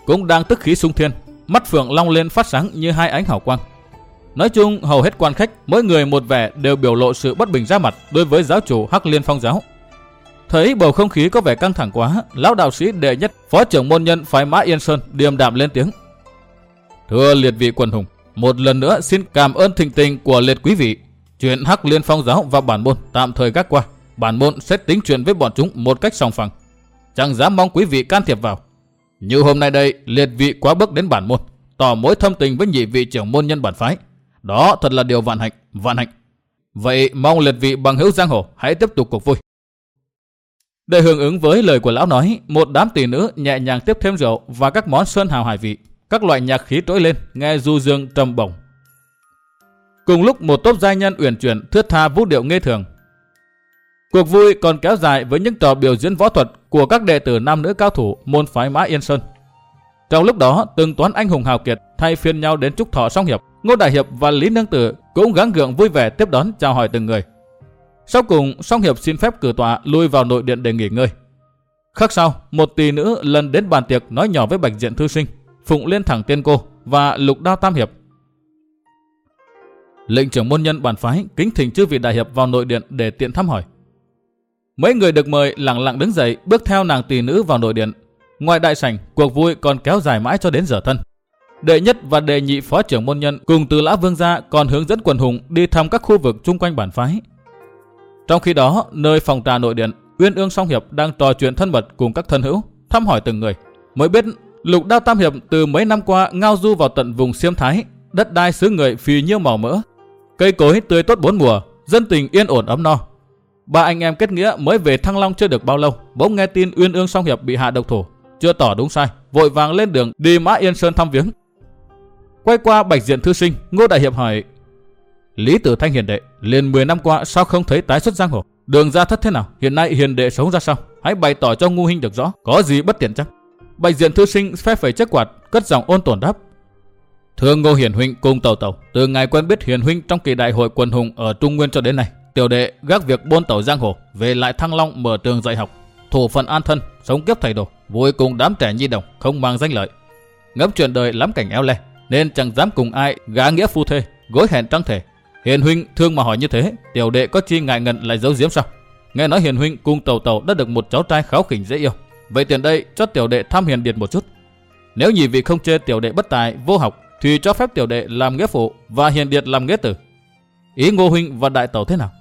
Cũng đang tức khí sung thiên, mắt phượng long lên phát sáng như hai ánh hào quang. Nói chung, hầu hết quan khách, mỗi người một vẻ đều biểu lộ sự bất bình ra mặt đối với giáo chủ Hắc Liên Phong giáo. Thấy bầu không khí có vẻ căng thẳng quá, lão đạo sĩ đệ nhất, phó trưởng môn nhân phái Mã Yên Sơn điềm đạm lên tiếng. Thưa liệt vị quần hùng, một lần nữa xin cảm ơn thịnh tình của liệt quý vị. Chuyện Hắc Liên Phong giáo và bản môn tạm thời gác qua. Bản môn sẽ tính chuyện với bọn chúng một cách song phẳng. Chẳng dám mong quý vị can thiệp vào. Như hôm nay đây, liệt vị quá bước đến bản môn, tỏ mối thâm tình với nhị vị trưởng môn nhân bản phái. Đó thật là điều vạn hạnh, vạn hạnh. Vậy mong liệt vị bằng hữu giang hồ hãy tiếp tục cuộc vui. Để hưởng ứng với lời của lão nói, một đám tỷ nữ nhẹ nhàng tiếp thêm rượu và các món sơn hào hải vị các loại nhạc khí trỗi lên, nghe du dương trầm bổng. Cùng lúc một tốp giai nhân uyển chuyển thướt tha vũ điệu nghe thường. Cuộc vui còn kéo dài với những trò biểu diễn võ thuật của các đệ tử nam nữ cao thủ môn phái Mã Yên Sơn. Trong lúc đó, từng toán anh hùng hào kiệt thay phiên nhau đến chúc thọ song hiệp, Ngô Đại Hiệp và Lý Nương Tử cũng gắng gượng vui vẻ tiếp đón chào hỏi từng người. Sau cùng, song hiệp xin phép cử tọa lui vào nội điện để nghỉ ngơi. Khắc sau, một tỷ nữ lần đến bàn tiệc nói nhỏ với Bạch Diện Thư Sinh. Phụng Liên Thẳng Tiên Cô và Lục Đao Tam Hiệp. Lệnh trưởng môn nhân bản phái kính thỉnh chư vị đại hiệp vào nội điện để tiện thăm hỏi. Mấy người được mời lặng lặng đứng dậy bước theo nàng tỷ nữ vào nội điện. Ngoài đại sảnh, cuộc vui còn kéo dài mãi cho đến giờ thân. Đệ nhất và đệ nhị phó trưởng môn nhân cùng từ lã vương gia còn hướng dẫn quần hùng đi thăm các khu vực chung quanh bản phái. Trong khi đó, nơi phòng trà nội điện, Uyên Ương Song Hiệp đang trò chuyện thân mật cùng các thân hữu, thăm hỏi từng người. Mới biết Lục Đao Tam Hiệp từ mấy năm qua ngao du vào tận vùng Siêm Thái, đất đai xứ người phì nhiêu màu mỡ. Cây cối tươi tốt bốn mùa, dân tình yên ổn ấm no. Ba anh em kết nghĩa mới về Thăng Long chưa được bao lâu, bỗng nghe tin Uyên Ương Song Hiệp bị hạ độc thủ, chưa tỏ đúng sai, vội vàng lên đường đi Mã Yên Sơn thăm viếng. Quay qua Bạch Diện thư sinh, Ngô Đại Hiệp hỏi: Lý Tử Thanh hiền đệ, liền 10 năm qua sao không thấy tái xuất giang hồ? Đường ra thất thế nào? Hiện nay hiền đệ sống ra sao? Hãy bày tỏ cho ngu huynh được rõ, có gì bất tiện chắc? Bạch diện thư sinh phép phẩy chất quạt, cất giọng ôn tồn đáp. Thưa Ngô Hiền Huynh cùng Tàu Tàu, từ ngày quen biết Hiền Huynh trong kỳ đại hội quần hùng ở Trung Nguyên cho đến nay, tiểu đệ gác việc buôn tàu giang hồ, về lại Thăng Long mở trường dạy học, thủ phận an thân, sống kiếp thầy đồ, vui cùng đám trẻ nhi đồng, không mang danh lợi. Ngẫm chuyện đời lắm cảnh eo le, nên chẳng dám cùng ai gã nghĩa phu thê, gối hẹn trăng thể. Hiền Huynh thương mà hỏi như thế, tiểu đệ có chi ngại ngần lại giấu giếm sao? Nghe nói Hiền Huynh cùng Tàu Tàu đã được một cháu trai kháo khỉnh dễ yêu, Vậy tiền đây cho tiểu đệ thăm hiền điệt một chút. Nếu nhị vị không chê tiểu đệ bất tài, vô học, thì cho phép tiểu đệ làm nghĩa phụ và hiền điệt làm nghĩa tử. Ý Ngô Huynh và đại tàu thế nào?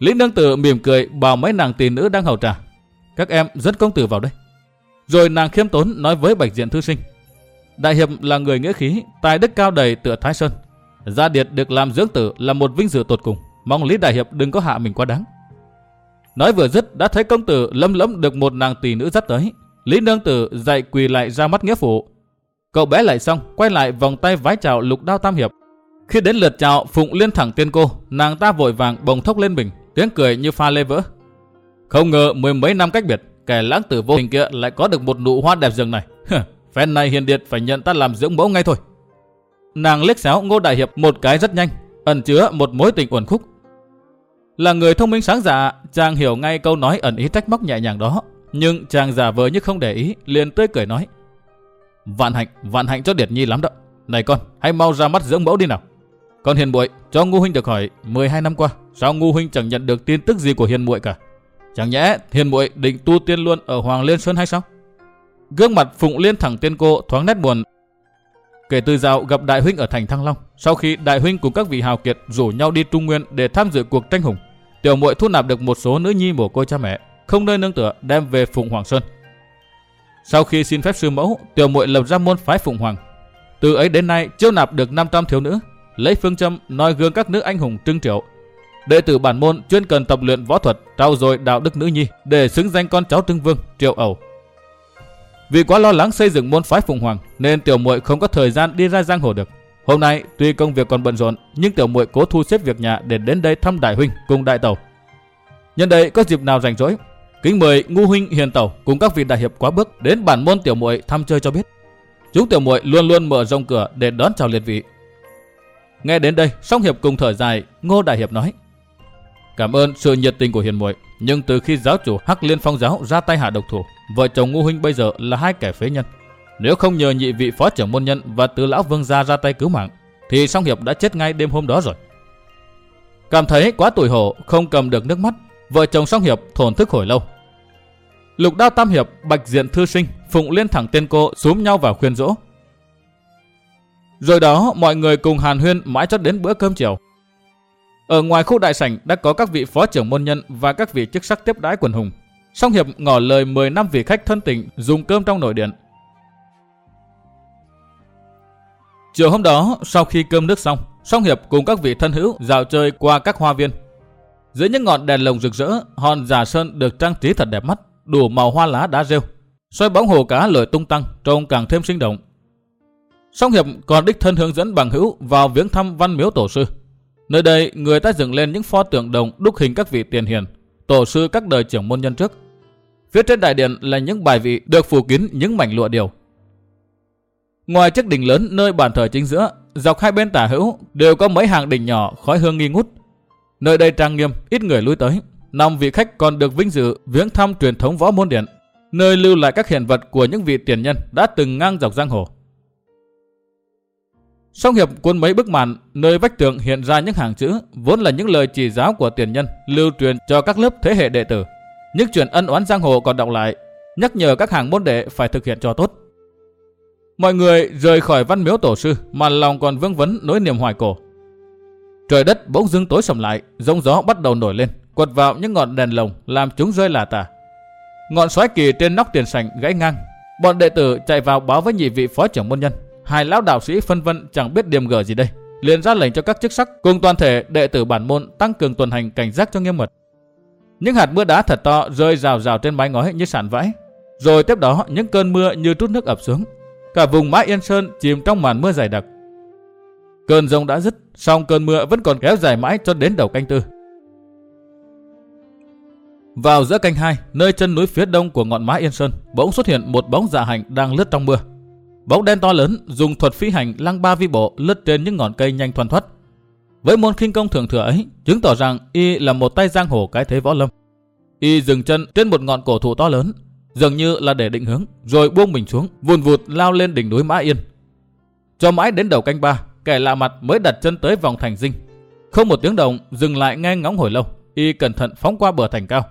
Lý Nương Tử mỉm cười bảo mấy nàng tỷ nữ đang hầu trà. Các em dẫn công tử vào đây. Rồi nàng khiêm tốn nói với bạch diện thư sinh. Đại hiệp là người nghĩa khí, tài đức cao đầy tựa Thái Sơn. Gia Điệt được làm dưỡng tử là một vinh dự tột cùng. Mong Lý Đại Hiệp đừng có hạ mình quá đáng. Nói vừa dứt đã thấy công tử lâm lẫm được một nàng tỷ nữ dắt tới. Lý nương tử dậy quỳ lại ra mắt nghĩa phụ. Cậu bé lại xong, quay lại vòng tay vái chào lục đao tam hiệp. Khi đến lượt chào Phụng liên thẳng tiên cô, nàng ta vội vàng bồng thốc lên mình, tiếng cười như pha lê vỡ. Không ngờ mười mấy năm cách biệt, kẻ lãng tử vô hình kia lại có được một nụ hoa đẹp rừng này. Phen này hiền điệt phải nhận ta làm dưỡng mẫu ngay thôi. Nàng liếc xéo ngô đại hiệp một cái rất nhanh, ẩn chứa một mối tình uẩn khúc. Là người thông minh sáng dạ, chàng hiểu ngay câu nói ẩn ý trách móc nhẹ nhàng đó. Nhưng chàng giả vờ như không để ý, liền tươi cười nói. Vạn hạnh, vạn hạnh cho Điệt Nhi lắm đó. Này con, hãy mau ra mắt dưỡng mẫu đi nào còn Hiền muội cho Ngu huynh được hỏi 12 năm qua, sao Ngu huynh chẳng nhận được tin tức gì của Hiền muội cả? Chẳng nhẽ Hiền muội định tu tiên luôn ở Hoàng Liên Sơn hay sao? Gương mặt Phụng Liên thẳng tiên cô thoáng nét buồn. Kể từ dạo gặp đại huynh ở thành Thăng Long, sau khi đại huynh cùng các vị hào kiệt rủ nhau đi Trung Nguyên để tham dự cuộc tranh hùng, Tiểu muội thu nạp được một số nữ nhi mồ côi cha mẹ, không nơi nương tựa đem về Phụng Hoàng Sơn. Sau khi xin phép sư mẫu, tiểu muội lập ra môn phái Phụng Hoàng. Từ ấy đến nay chiêu nạp được 500 thiếu nữ, lấy phương châm noi gương các nữ anh hùng trưng triệu. Đệ tử bản môn chuyên cần tập luyện võ thuật, trao dồi đạo đức nữ nhi để xứng danh con cháu Trưng Vương, Triệu Ẩu. Vì quá lo lắng xây dựng môn phái Phụng Hoàng nên tiểu muội không có thời gian đi ra giang hồ được. Hôm nay tuy công việc còn bận rộn, nhưng tiểu muội cố thu xếp việc nhà để đến đây thăm đại huynh cùng đại tẩu. Nhân đây có dịp nào rảnh rỗi, kính mời ngu huynh hiền tẩu cùng các vị đại hiệp quá bước đến bản môn tiểu muội thăm chơi cho biết. Chúng tiểu muội luôn luôn mở rộng cửa để đón chào liệt vị. Nghe đến đây, song hiệp cùng thở dài, ngô đại hiệp nói: Cảm ơn sự nhiệt tình của hiền muội, nhưng từ khi giáo chủ Hắc Liên Phong giáo ra tay hạ độc thủ, vợ chồng Ngô huynh bây giờ là hai kẻ phế nhân. Nếu không nhờ nhị vị phó trưởng môn nhân và tứ lão vương gia ra tay cứu mạng, thì song hiệp đã chết ngay đêm hôm đó rồi. Cảm thấy quá tuổi hổ, không cầm được nước mắt, vợ chồng song hiệp thổn thức hồi lâu. Lục đao tam hiệp, bạch diện thư sinh, phụng liên thẳng tên cô xúm nhau vào khuyên dỗ. Rồi đó, mọi người cùng hàn huyên mãi cho đến bữa cơm chiều. Ở ngoài khu đại sảnh đã có các vị phó trưởng môn nhân và các vị chức sắc tiếp đái quần hùng. Song hiệp ngỏ lời mời năm vị khách thân tình dùng cơm trong nội điện. Chiều hôm đó, sau khi cơm nước xong, Song Hiệp cùng các vị thân hữu dạo chơi qua các hoa viên. Dưới những ngọn đèn lồng rực rỡ, hòn giả sơn được trang trí thật đẹp mắt, đủ màu hoa lá đá rêu. Xoay bóng hồ cá lội tung tăng, trông càng thêm sinh động. Song Hiệp còn đích thân hướng dẫn bằng hữu vào viếng thăm văn miếu tổ sư. Nơi đây, người ta dựng lên những pho tượng đồng đúc hình các vị tiền hiền, tổ sư các đời trưởng môn nhân trước. Phía trên đại điện là những bài vị được phủ kín những mảnh lụa điều, Ngoài chiếc đỉnh lớn nơi bàn thờ chính giữa, dọc hai bên tả hữu đều có mấy hàng đỉnh nhỏ khói hương nghi ngút. Nơi đây trang nghiêm, ít người lui tới. Năm vị khách còn được vinh dự viếng thăm truyền thống võ môn điện, nơi lưu lại các hiện vật của những vị tiền nhân đã từng ngang dọc giang hồ. Song Hiệp cuốn mấy bức màn, nơi vách tường hiện ra những hàng chữ, vốn là những lời chỉ giáo của tiền nhân, lưu truyền cho các lớp thế hệ đệ tử. Những chuyện ân oán giang hồ còn đọc lại, nhắc nhở các hàng môn đệ phải thực hiện cho tốt. Mọi người rời khỏi văn miếu tổ sư mà lòng còn vương vấn nỗi niềm hoài cổ. Trời đất bỗng dưng tối sầm lại, giông gió bắt đầu nổi lên, quật vào những ngọn đèn lồng làm chúng rơi lả tả. Ngọn xoáy kỳ trên nóc tiền sảnh gãy ngang. Bọn đệ tử chạy vào báo với nhị vị phó trưởng môn nhân. Hai lão đạo sĩ phân vân chẳng biết điểm gở gì đây. liền ra lệnh cho các chức sắc cùng toàn thể đệ tử bản môn tăng cường tuần hành cảnh giác cho nghiêm mật. Những hạt mưa đá thật to rơi rào rào trên mái ngói như sàn vãi. Rồi tiếp đó những cơn mưa như trút nước ập xuống. Cả vùng mã Yên Sơn chìm trong màn mưa dày đặc. Cơn rông đã dứt, song cơn mưa vẫn còn kéo dài mãi cho đến đầu canh tư. Vào giữa canh hai, nơi chân núi phía đông của ngọn mã Yên Sơn, bỗng xuất hiện một bóng dạ hành đang lướt trong mưa. Bóng đen to lớn dùng thuật phi hành lăng ba vi bộ lướt trên những ngọn cây nhanh thoăn thoắt. Với môn khinh công thường thừa ấy, chứng tỏ rằng y là một tay giang hồ cái thế võ lâm. Y dừng chân trên một ngọn cổ thụ to lớn, dường như là để định hướng, rồi buông mình xuống, vùn vụt lao lên đỉnh núi Mã Yên. Cho mãi đến đầu canh ba, kẻ lạ mặt mới đặt chân tới vòng thành dinh. Không một tiếng động, dừng lại nghe ngóng hồi lâu, y cẩn thận phóng qua bờ thành cao.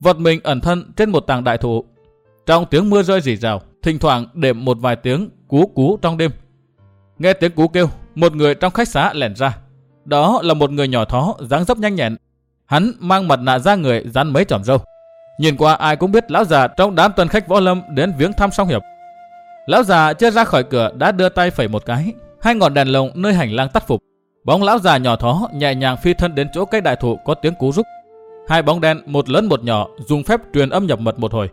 Vật mình ẩn thân trên một tàng đại thụ. Trong tiếng mưa rơi rỉ rào, thỉnh thoảng đệm một vài tiếng cú cú trong đêm. Nghe tiếng cú kêu, một người trong khách xá lẻn ra. Đó là một người nhỏ thó, dáng dấp nhanh nhẹn. Hắn mang mặt nạ ra người dán mấy tròm râu. Nhìn qua ai cũng biết lão già trong đám tuần khách võ lâm đến viếng thăm song hiệp. Lão già chưa ra khỏi cửa đã đưa tay phẩy một cái, hai ngọn đèn lồng nơi hành lang tắt phục. Bóng lão già nhỏ thó nhẹ nhàng phi thân đến chỗ cây đại thụ có tiếng cú rúc. Hai bóng đen một lớn một nhỏ dùng phép truyền âm nhập mật một hồi.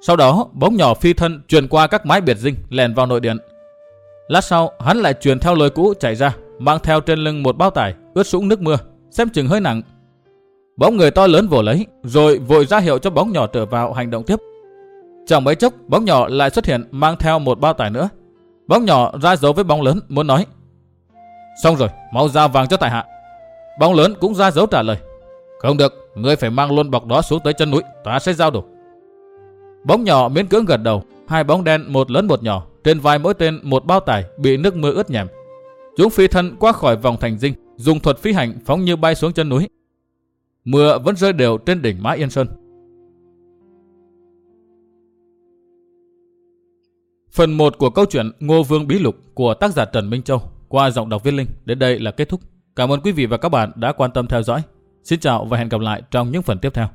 Sau đó bóng nhỏ phi thân truyền qua các mái biệt dinh lèn vào nội điện. Lát sau hắn lại truyền theo lối cũ chạy ra, mang theo trên lưng một bao tải ướt sũng nước mưa, xem chừng hơi nặng. Bóng người to lớn vồ lấy, rồi vội ra hiệu cho bóng nhỏ trở vào hành động tiếp. Chẳng mấy chốc, bóng nhỏ lại xuất hiện mang theo một bao tải nữa. Bóng nhỏ ra dấu với bóng lớn muốn nói. Xong rồi, mau giao vàng cho tại hạ. Bóng lớn cũng ra dấu trả lời. Không được, ngươi phải mang luôn bọc đó xuống tới chân núi, ta sẽ giao đủ. Bóng nhỏ miễn cưỡng gật đầu, hai bóng đen một lớn một nhỏ, trên vai mỗi tên một bao tải bị nước mưa ướt nhèm. Chúng phi thân qua khỏi vòng thành dinh, dùng thuật phi hành phóng như bay xuống chân núi. Mưa vẫn rơi đều trên đỉnh Mã Yên Sơn. Phần 1 của câu chuyện Ngô Vương Bí Lục của tác giả Trần Minh Châu qua giọng đọc viên Linh đến đây là kết thúc. Cảm ơn quý vị và các bạn đã quan tâm theo dõi. Xin chào và hẹn gặp lại trong những phần tiếp theo.